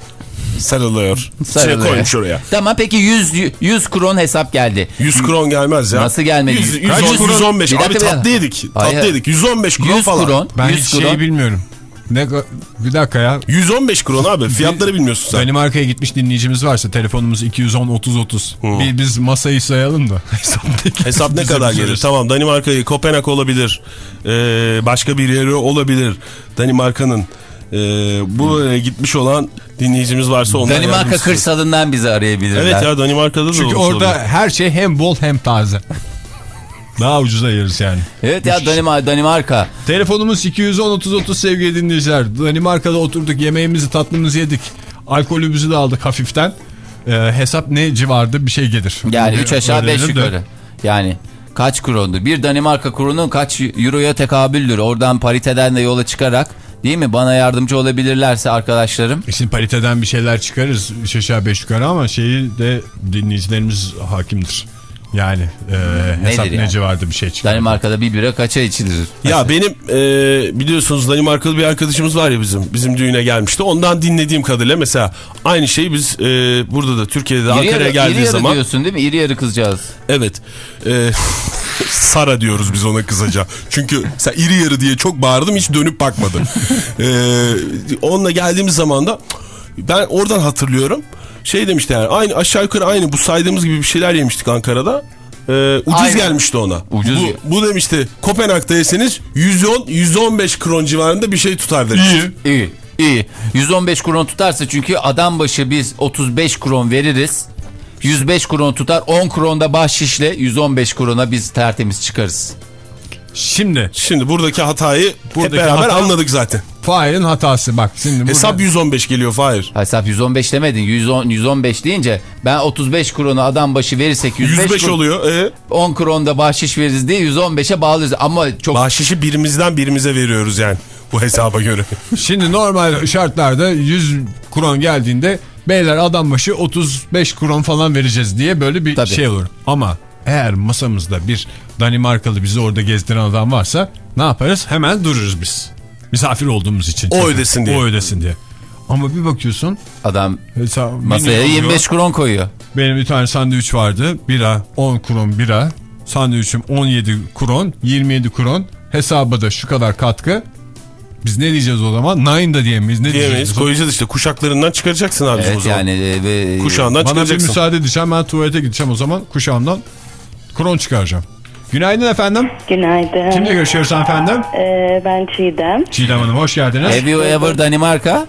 Sarılıyor. Sarılıyor. Şey koymuş oraya. Tamam peki 100 100 kron hesap geldi. 100 kron gelmez ya. Nasıl gelmedi? 100, 100, Kaç 110, kron? 115. Bir Abi tatlı yedik. Hayır. Tatlı yedik. 115 kron 100 falan. kron. Ben 100 hiç şeyi kron. bilmiyorum. Ne bir dakika ya. 115 kron abi. Fiyatları bilmiyorsun sen. Danimarka'ya gitmiş dinleyicimiz varsa telefonumuz 210 30 30. Bir, biz masayı sayalım da. Hesap ne kadar gelir? Tamam Danimarka'yı Kopenhag olabilir. Ee, başka bir yeri olabilir. Danimarka'nın e, buraya gitmiş olan dinleyicimiz varsa onlar Danimarka kırsalından bizi arayabilirler. Evet ya Danimarka'da da Çünkü orada olabilir. her şey hem bol hem taze. Daha ucuza yeriz yani. Evet ya Danimarka, Danimarka. Telefonumuz 210 30 30 sevgili dinleyiciler. Danimarka'da oturduk yemeğimizi tatlımızı yedik. Alkolümüzü de aldık hafiften. Ee, hesap ne civarda bir şey gelir. Yani Bunu 3 aşağı 5 öğrenelim de. yukarı. Yani kaç krondur? Bir Danimarka kronu kaç euroya tekabüldür? Oradan pariteden de yola çıkarak değil mi? Bana yardımcı olabilirlerse arkadaşlarım. E Şimdi pariteden bir şeyler çıkarız 3 aşağı 5 yukarı ama şeyi de dinleyicilerimiz hakimdir. Yani e, hesap Nedir ne yani? civarda bir şey çıkar. Danimarka'da bir bira kaça içilir? Ya benim e, biliyorsunuz Danimarkalı bir arkadaşımız var ya bizim bizim düğüne gelmişti. Ondan dinlediğim kadarıyla mesela aynı şeyi biz e, burada da Türkiye'de de İri Ankara'ya yarı, geldiği iri yarı zaman diyorsun değil mi? İri yarı kızcağız. evet e, Sara diyoruz biz ona kısaca. Çünkü sen iri yarı diye çok bağırdım hiç dönüp bakmadı. e, onunla geldiğimiz zaman da ben oradan hatırlıyorum. Şey demişti yani aynı aşağı yukarı aynı bu saydığımız gibi bir şeyler yemiştik Ankara'da. E, ucuz Aynen. gelmişti ona. Ucuz bu, bu demişti Kopenhag'da yeseniz 110-115 kron civarında bir şey tutar demiş. İyi. İyi. iyi. 115 kron tutarsa çünkü adam başı biz 35 kron veririz. 105 kron tutar 10 kron da bahşişle 115 krona biz tertemiz çıkarız. Şimdi Şimdi buradaki hatayı Buradaki hep beraber hata- anladık zaten. Fahir'in hatası bak şimdi burada- Hesap 115 geliyor Fahir. Hesap 115 demedin 110, 115 deyince ben 35 kronu adam başı verirsek 105 105 kron- oluyor. E, 10 kron da bahşiş veririz diye 115'e bağlıyız ama çok bahşişi birimizden birimize veriyoruz yani bu hesaba göre. Şimdi normal şartlarda 100 kron geldiğinde beyler adam başı 35 kron falan vereceğiz diye böyle bir Tabii. şey olur. Ama eğer masamızda bir Danimarkalı bizi orada gezdiren adam varsa ne yaparız? Hemen dururuz biz. Misafir olduğumuz için. O ödesin diye. O ödesin diye. Ama bir bakıyorsun adam masaya menü oluyor. 25 kron koyuyor. Benim bir tane sandviç vardı. Bira 10 kron bira. Sandviçim 17 kron 27 kron. Hesaba da şu kadar katkı. Biz ne diyeceğiz o zaman? Nine da diyemeyiz. Ne Diyemeyiz diyeceğiz? koyacağız işte kuşaklarından çıkaracaksın abi o Evet zaman. yani e, ve Kuşağından Bana bir çıkaracaksın. müsaade edeceğim. Ben tuvalete gideceğim o zaman. Kuşağımdan kron çıkaracağım. Günaydın efendim. Günaydın. Kimle görüşüyoruz efendim? Ee, ben Çiğdem. Çiğdem Hanım hoş geldiniz. Have you ever Danimarka?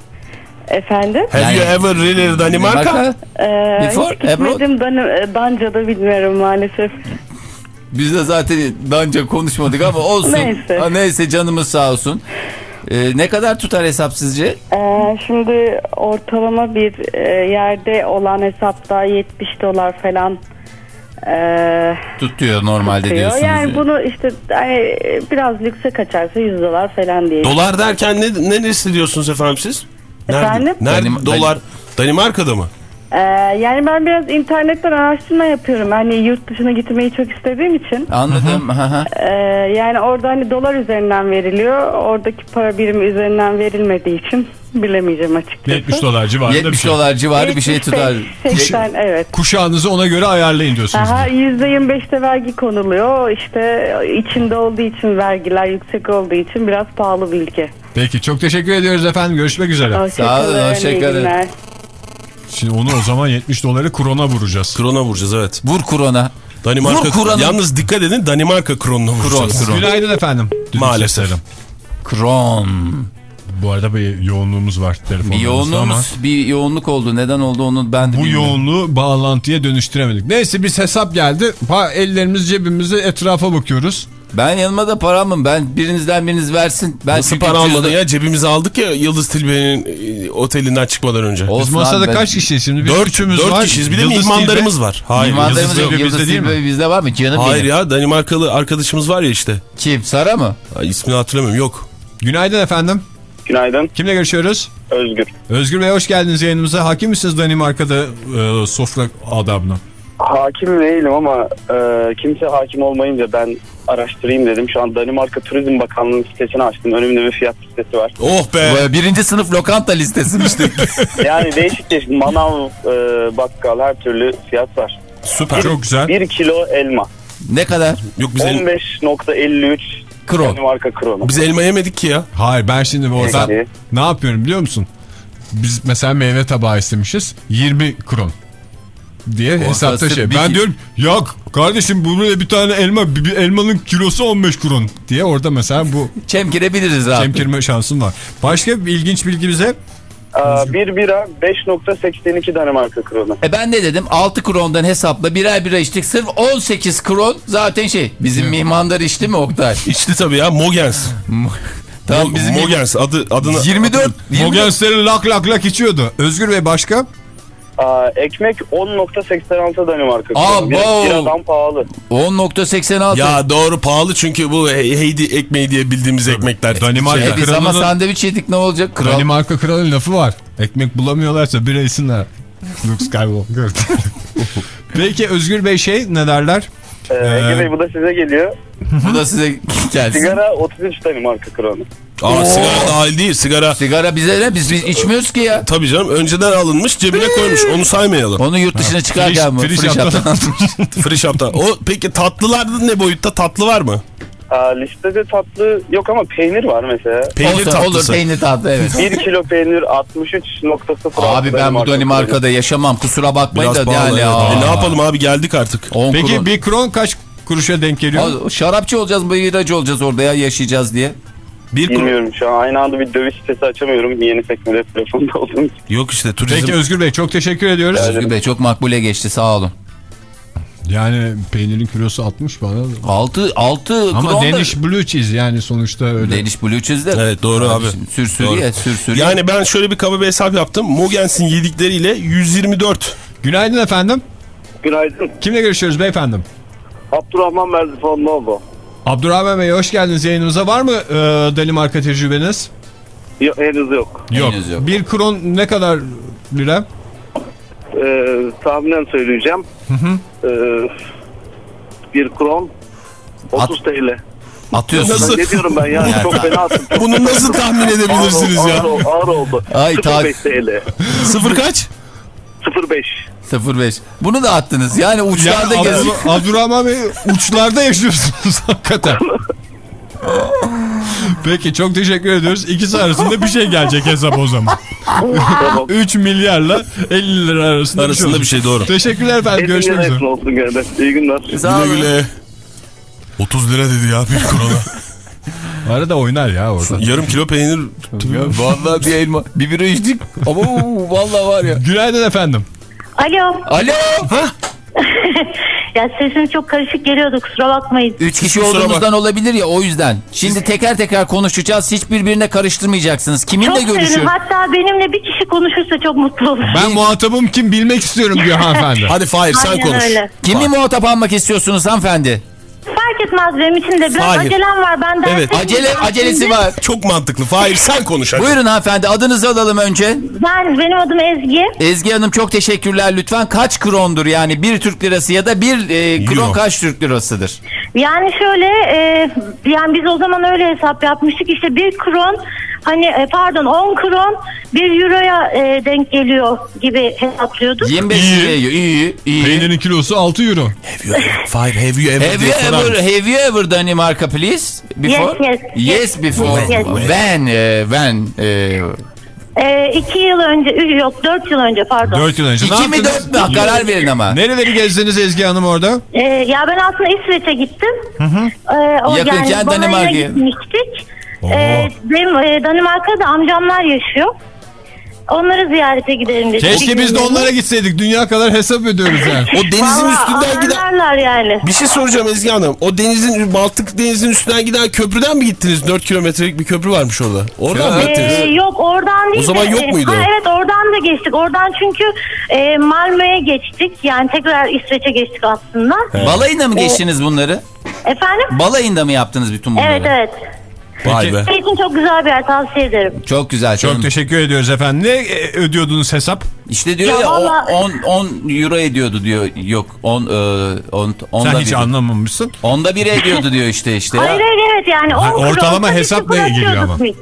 Efendim? Have Yani- you ever really Danimarka? Ee, Before, hiç gitmedim. Dan Danca'da bilmiyorum maalesef. Biz de zaten daha önce konuşmadık ama olsun. Neyse. Ha, neyse canımız sağ olsun. Ee, ne kadar tutar hesap sizce? Ee, şimdi ortalama bir e, yerde olan hesapta 70 dolar falan e, Tutuyor normalde tutuyor. diyorsunuz. Yani bunu işte hani, biraz lükse kaçarsa 100 dolar falan diye. Dolar derken ne, ne hissediyorsunuz efendim siz? Nerede? Efendim? Nerede? Danim- Dolar Danimarka'da mı? Ee, yani ben biraz internetten araştırma yapıyorum. Hani yurt dışına gitmeyi çok istediğim için. Anladım. Ee, yani orada hani dolar üzerinden veriliyor. Oradaki para birimi üzerinden verilmediği için bilemeyeceğim açıkçası. 70 dolar civarında bir 70 şey. dolar civarı bir şey 75, tutar. 80 evet. Kuşağınızı ona göre ayarlayın diyorsunuz. Aha %25'te vergi konuluyor. İşte içinde olduğu için vergiler yüksek olduğu için biraz pahalı bir ülke. Peki çok teşekkür ediyoruz efendim. Görüşmek üzere. Hoşçakalın. Sağ olun, hoşça iyi kalın. günler. Şimdi onu o zaman 70 doları krona vuracağız. Krona vuracağız evet. Vur kurona. Danimarka Vur Kur'an'ı. Yalnız dikkat edin Danimarka kronuna vuracağız. Kron. Günaydın efendim. Dün Maalesef. seslerim. Kron. Bu arada bir yoğunluğumuz var Bir telefonumuzda ama yoğunluğumuz, bir yoğunluk oldu. Neden oldu onu ben de bu bilmiyorum. yoğunluğu bağlantıya dönüştüremedik. Neyse biz hesap geldi. Pa ellerimiz cebimize etrafa bakıyoruz. Ben yanıma da paramım. Ben birinizden biriniz versin. Ben Nasıl para almadın ya cebimize aldık ya Yıldız Tilbe'nin e, otelinden çıkmadan önce. Olsun Biz masada ben- kaç kişiyiz şimdi? Biz Dört, üçümüz dört var. kişiyiz bir de Yıldız mihmandarımız Tilbe. var. Hayır Mimarlarımız Yıldız yok. Tilbe Yıldız bizde değil Tilbe mi? bizde var mı? Canım Hayır benim. ya Danimarkalı arkadaşımız var ya işte. Kim? Sara mı? Ay, ismini hatırlamıyorum yok. Günaydın efendim. Günaydın. Kimle görüşüyoruz? Özgür. Özgür Bey hoş geldiniz yayınımıza. Hakim misiniz Danimarka'da e, sofra adabına? Hakim değilim ama e, kimse hakim olmayınca ben araştırayım dedim. Şu an Danimarka Turizm Bakanlığı'nın sitesini açtım. Önümde bir fiyat listesi var. Oh be. Birinci sınıf lokanta listesiymiştik. Yani değişik değişik manav, e, bakkal her türlü fiyat var. Süper. Çok güzel. 1 kilo elma. ne kadar? Yok biz, el- 15.53 Kron. Danimarka kronu. biz elma yemedik ki ya. Hayır ben şimdi oradan Peki. ne yapıyorum biliyor musun? Biz mesela meyve tabağı istemişiz. 20 kron diye hesapta şey. bir Ben diyorum ya kardeşim burada bir tane elma bir, bir elmanın kilosu 15 kron diye orada mesela bu Çemkirebiliriz abi. çemkirme şansım var. Başka bir ilginç bilgi bize Aa, bir bira 5.82 Danimarka kronu. E ben ne dedim? 6 krondan hesapla birer bira içtik. Sırf 18 kron zaten şey. Bizim mihmandar içti mi Oktay? İçti tabii ya Mogens. Tamam bizim Mogens adı adını 24 Mogensleri lak lak lak içiyordu. Özgür Bey başka? Aa, ekmek 10.86 Danimarka. Aa, Bir-. Biradan pahalı. 10.86. Ya doğru pahalı çünkü bu He- Heidi ekmeği diye bildiğimiz ekmekler. Danimarka Şey, E biz ama sandviç yedik ne olacak? Kral. Danimarka kralının lafı var. Ekmek bulamıyorlarsa bira yesinler. Luke Skywalker. Peki Özgür Bey şey ne derler? Ee, Ege Bey bu da size geliyor. Bu da size gelsin. Sigara 33 Danimarka kronu. Aa, sigara dahil değil sigara. Sigara bize ne? Biz, biz içmiyoruz ki ya. Tabii canım önceden alınmış cebine koymuş onu saymayalım. Onu yurt dışına çıkarken bu. free shop'tan shop'tan. Free shop'ta. O peki tatlılarda ne boyutta tatlı var mı? Aa, listede tatlı yok ama peynir var mesela. Peynir tatlısı. olur peynir tatlı evet. 1 kilo peynir 63.06 Abi ben bu Danimarka'da yaşamam kusura bakmayın Biraz da yani. aa. E, ne yapalım abi geldik artık. 10 Peki kron. bir kron kaç kuruşa denk geliyor? Aa, Şarapçı olacağız, bıyıracı olacağız orada ya yaşayacağız diye. Bir Bilmiyorum şu an aynı anda bir döviz sitesi açamıyorum yeni sekmede telefonda olduğum için. Yok işte turizm. Peki Özgür Bey çok teşekkür ediyoruz. Özgür Bey çok makbule geçti sağ olun. Yani peynirin kilosu 60 bana. 6 6 Ama kron da- Danish Blue Cheese yani sonuçta öyle. Danish Blue Cheese de. Evet, doğru abi. Doğru. ya sürsürü. Yani ben şöyle bir kaba bir hesap yaptım. Mogens'in yedikleriyle 124. Günaydın efendim. Günaydın. Kimle görüşüyoruz beyefendim? Abdurrahman Merzifonluoğlu. Abdurrahman Bey hoş geldiniz yayınımıza. Var mı e, Danimarka tecrübeniz? Yok, henüz yok. Yok. Henüz yok. Bir kron ne kadar lira? Ee, tahminen söyleyeceğim. Ee, bir kron 30 TL. Atıyorsun. Nasıl? Ne diyorum ben ya? Yani Çok fena attım. Çok Bunu nasıl tahmin edebilirsiniz ağır, ya? Ağır, ağır oldu. Ay, ta- 05 TL. Sıfır kaç? 05. 05. Bunu da attınız. Yani uçlarda Ya, geziyor. Abdur- Abdurrahman Bey uçlarda yaşıyorsunuz hakikaten. Peki çok teşekkür ediyoruz. İkisi arasında bir şey gelecek hesap o zaman. 3 milyarla 50 lira arasında, Arasında bir şey doğru. Teşekkürler efendim. Görüşmek üzere. olsun. İyi günler. Sağ olun. Güle güle. 30 lira dedi ya bir krona. Arada oynar ya orada. Yarım kilo peynir. Vallahi bir elma. Bir bira içtik. Ama vallahi var ya. Günaydın efendim. Alo. Alo. Ya sesiniz çok karışık geliyordu kusura bakmayın. Üç kişi Kusura olduğumuzdan olabilir ya o yüzden. Şimdi teker teker konuşacağız. Hiç birbirine karıştırmayacaksınız. Kiminle çok sevinirim. görüşüyor? Hatta benimle bir kişi konuşursa çok mutlu olurum. Ben muhatabım kim bilmek istiyorum diyor hanımefendi. Hadi Fahir sen Aynen konuş. öyle. Kimi muhatap almak istiyorsunuz hanımefendi? Fark etmez benim için de biraz Hayır. acelem var. Ben derse Evet. Acele, acelesi şimdi. var. Çok mantıklı. Fahir sen konuş hadi. Buyurun hanımefendi adınızı alalım önce. Ben benim adım Ezgi. Ezgi Hanım çok teşekkürler lütfen. Kaç krondur yani bir Türk lirası ya da bir e, kron Euro. kaç Türk lirasıdır? Yani şöyle e, yani biz o zaman öyle hesap yapmıştık. İşte bir kron hani e, pardon 10 kron bir euroya e, denk geliyor gibi hesaplıyorduk. 25 İyi. yiyor. İyi, iyi. Peynirin kilosu 6 euro. Have you ever Have diye you ever, mısın? have you ever Danimarca please? Before? Yes, yes. Yes, before. Yes. When, e, when, e, E, iki yıl önce üç- yok dört yıl önce pardon. 4 yıl önce. İki mi dört mü? Karar verin ama. Nereleri gezdiniz Ezgi Hanım orada? E, ya ben aslında İsveç'e gittim. E, o Yakınken yani Danimarka'ya. gitmiştik. E, benim e, Danimarka'da amcamlar yaşıyor. Onları ziyarete gidelim dedik. Keşke biz de onlara gitseydik. Dünya kadar hesap ödüyoruz yani. O denizin Vallahi üstünden giden... yani. Bir şey soracağım Ezgi Hanım. O denizin, Baltık denizin üstünden giden köprüden mi gittiniz? 4 kilometrelik bir köprü varmış orada. Oradan mı Ee, gittiniz? yok oradan değil. O zaman de, yok e, muydu Ha, evet oradan da geçtik. Oradan çünkü e, Malmö'ye geçtik. Yani tekrar İsveç'e geçtik aslında. Balayında mı geçtiniz bunları? Efendim? Balayında mı yaptınız bütün bunları? Evet evet. Vay be. Şey için çok güzel bir yer tavsiye ederim. Çok güzel. Çok canım. teşekkür ediyoruz efendim. Ne e, ödüyordunuz hesap? İşte diyor Ya ya, valla- 10 10 euro ediyordu diyor. Yok 10 e, 10 onda Sen hiç bir. anlamamışsın. Onda bir ediyordu diyor işte işte. Hayır hayır evet yani. Ha, 10 ortalama hesapla ilgili ama. biz.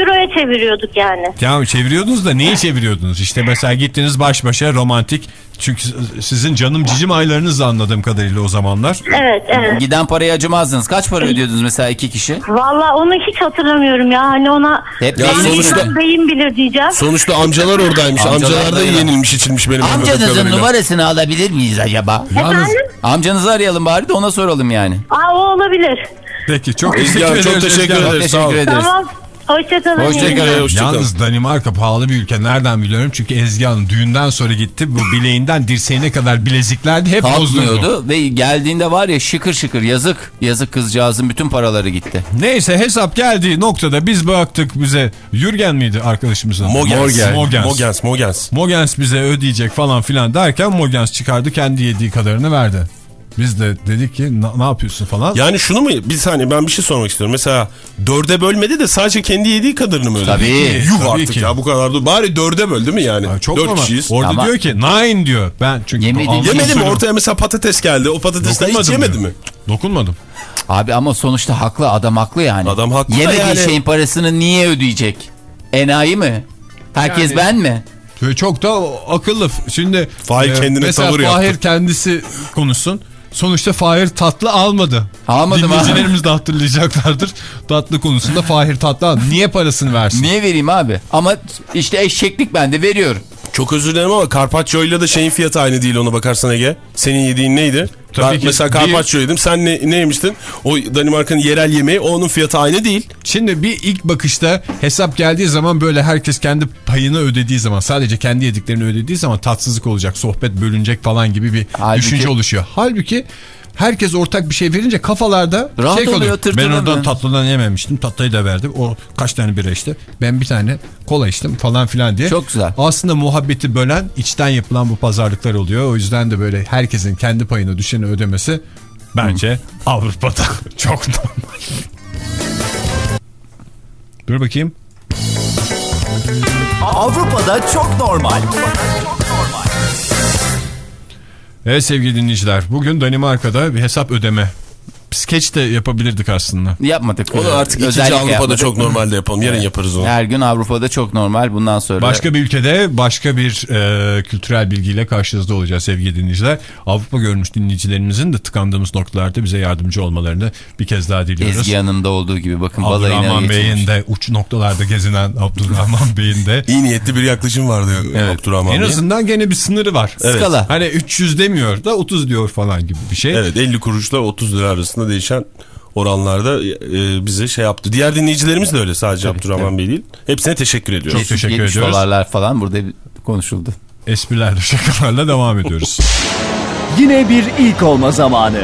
Euro'ya çeviriyorduk yani. Tamam çeviriyordunuz da neyi çeviriyordunuz? İşte mesela gittiniz baş başa romantik. Çünkü sizin canım cicim aylarınızla anladığım kadarıyla o zamanlar. Evet evet. Giden parayı acımazdınız. Kaç para ödüyordunuz mesela iki kişi? Valla onu hiç hatırlamıyorum ya. Hani ona Hep Ya sonuçta- beyin bilir diyeceğim. Sonuçta amcalar oradaymış. Amcalar Amcalar da yenilmiş içilmiş benim Amcanızın numarasını alabilir miyiz acaba? Yalnız Efendim? Amcanızı arayalım bari de ona soralım yani. Aa o olabilir. peki çok teşekkür Hanım, çok teşekkür ederiz. Çok sağ teşekkür olun. ederiz. Tamam. Hoşçakalın. Hoşçakalın. Yalnız Danimarka pahalı bir ülke. Nereden biliyorum? Çünkü Ezgi Hanım düğünden sonra gitti. Bu bileğinden dirseğine kadar bileziklerdi. Hep bozdurdu. Kalkmıyordu ve geldiğinde var ya şıkır şıkır yazık. Yazık kızcağızın bütün paraları gitti. Neyse hesap geldiği noktada biz baktık bize. Jürgen miydi arkadaşımızın? Mogens. Mogens. Mogens. Mogens. Mogens bize ödeyecek falan filan derken Mogens çıkardı kendi yediği kadarını verdi. Biz de dedik ki "Na- ne yapıyorsun falan. Yani şunu mu bir saniye ben bir şey sormak istiyorum. Mesela dörde bölmedi de sadece kendi yediği kadarını mı ödedi? Tabii. Yuh Tabii artık ki. ya bu kadar da bari dörde böl değil mi yani? Ha, çok Dört normal. kişiyiz. Orada Ama- diyor ki nine diyor. Ben çünkü Yemediğim- Alman Yemedi mi? Ortaya mesela patates geldi. O patatesten hiç yemedi diyor. mi? Dokunmadım. Abi ama sonuçta haklı adam haklı yani. Adam haklı Yemediği yani. şeyin parasını niye ödeyecek? Enayi mi? Herkes Yani- ben mi? Çok da akıllı. Şimdi Fahir kendine mesela tavır Fahir yaptı. kendisi konuşsun. Sonuçta Fahir tatlı almadı. Almadım abi. Dinleyicilerimiz de hatırlayacaklardır. Tatlı konusunda Fahir tatlı almadı. Niye parasını versin? Niye vereyim abi? Ama işte eşeklik ben de veriyorum. Çok özür dilerim ama Carpaccio'yla da şeyin fiyatı aynı değil ona bakarsan Ege. Senin yediğin neydi? Tabii ben ki mesela Carpaccio yedim. Sen ne, ne yemiştin? O Danimarka'nın yerel yemeği onun fiyatı aynı değil. Şimdi bir ilk bakışta hesap geldiği zaman böyle herkes kendi payını ödediği zaman sadece kendi yediklerini ödediği zaman tatsızlık olacak, sohbet bölünecek falan gibi bir Halbuki- düşünce oluşuyor. Halbuki herkes ortak bir şey verince kafalarda Rahat şey oluyor. Ben oradan mu? tatlıdan yememiştim. Tatlıyı da verdim. O kaç tane bira içti. Ben bir tane kola içtim falan filan diye. Çok güzel. Aslında muhabbeti bölen içten yapılan bu pazarlıklar oluyor. O yüzden de böyle herkesin kendi payını düşeni ödemesi bence Avrupa'da çok normal. Dur bakayım. Avrupa'da çok normal. Evet sevgili dinleyiciler bugün Danimarka'da bir hesap ödeme. Skeç de yapabilirdik aslında. Yapmadık. Onu artık ikinci Özellikle Avrupa'da yapmadık. çok normalde yapalım. Yarın yaparız onu. Her gün Avrupa'da çok normal. Bundan sonra Başka bir ülkede başka bir e, kültürel bilgiyle karşınızda olacağız sevgili dinleyiciler. Avrupa görmüş dinleyicilerimizin de tıkandığımız noktalarda bize yardımcı olmalarını bir kez daha diliyoruz. Ezgi yanında olduğu gibi bakın balayına Abdurrahman. Bey'in de uç noktalarda gezinen Abdurrahman Bey'in de İyi niyetli bir yaklaşım var diyor Evet. Abdurrahman en azından gene bir sınırı var. Skala. Hani 300 demiyor da 30 diyor falan gibi bir şey. Evet 50 kuruşla 30 lira arasında değişen oranlarda e, bize şey yaptı. Diğer dinleyicilerimiz de öyle sadece Abdurrahman Bey değil. Hepsine teşekkür ediyoruz. Çok teşekkür 70 ediyoruz. dolarlar falan burada konuşuldu. Esprilerle şakalarla devam ediyoruz. Yine bir ilk olma zamanı.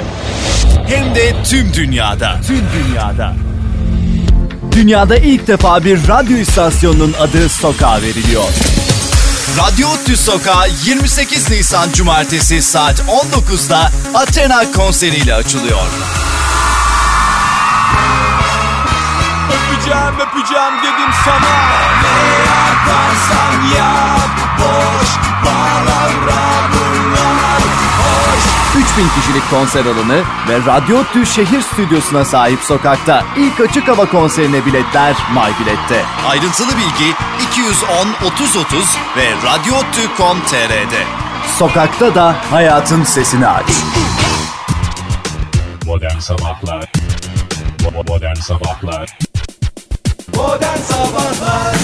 Hem de tüm dünyada. Tüm dünyada. Dünyada ilk defa bir radyo istasyonunun adı Sokağa veriliyor. Radyo Tü Sokağı 28 Nisan Cumartesi saat 19'da Athena konseriyle açılıyor. öpeceğim öpeceğim dedim sana. Ne yaparsan yap boş palavra 3000 kişilik konser alanı ve Radyo Tü şehir stüdyosuna sahip sokakta ilk açık hava konserine biletler MyBilet'te. Ayrıntılı bilgi 210 30 30 ve radyotü.com.tr'de. Sokakta da hayatın sesini aç. Modern Sabahlar Bo- Modern Sabahlar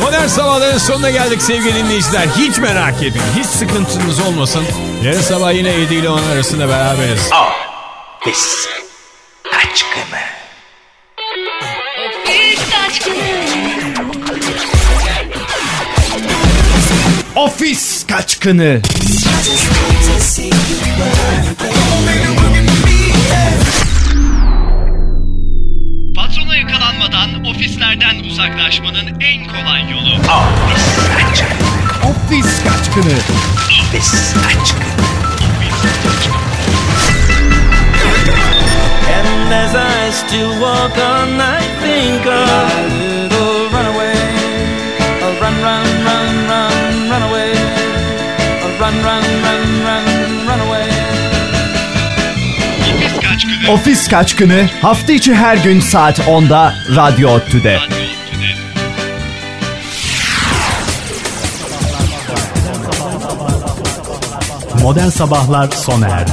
Modern Sabahların sonuna geldik sevgili dinleyiciler. Hiç merak edin. Hiç sıkıntınız olmasın. Yarın sabah yine 7 ile 10 arasında beraberiz. Ofis kaçkını. Patrona ofislerden uzaklaşmanın en kolay yolu. Ofis kaçkını. And as I still walk on, I think of kaçkını. Ofis kaçkını hafta içi her gün saat 10'da Radyo Otü'de. Modern Sabahlar sona erdi.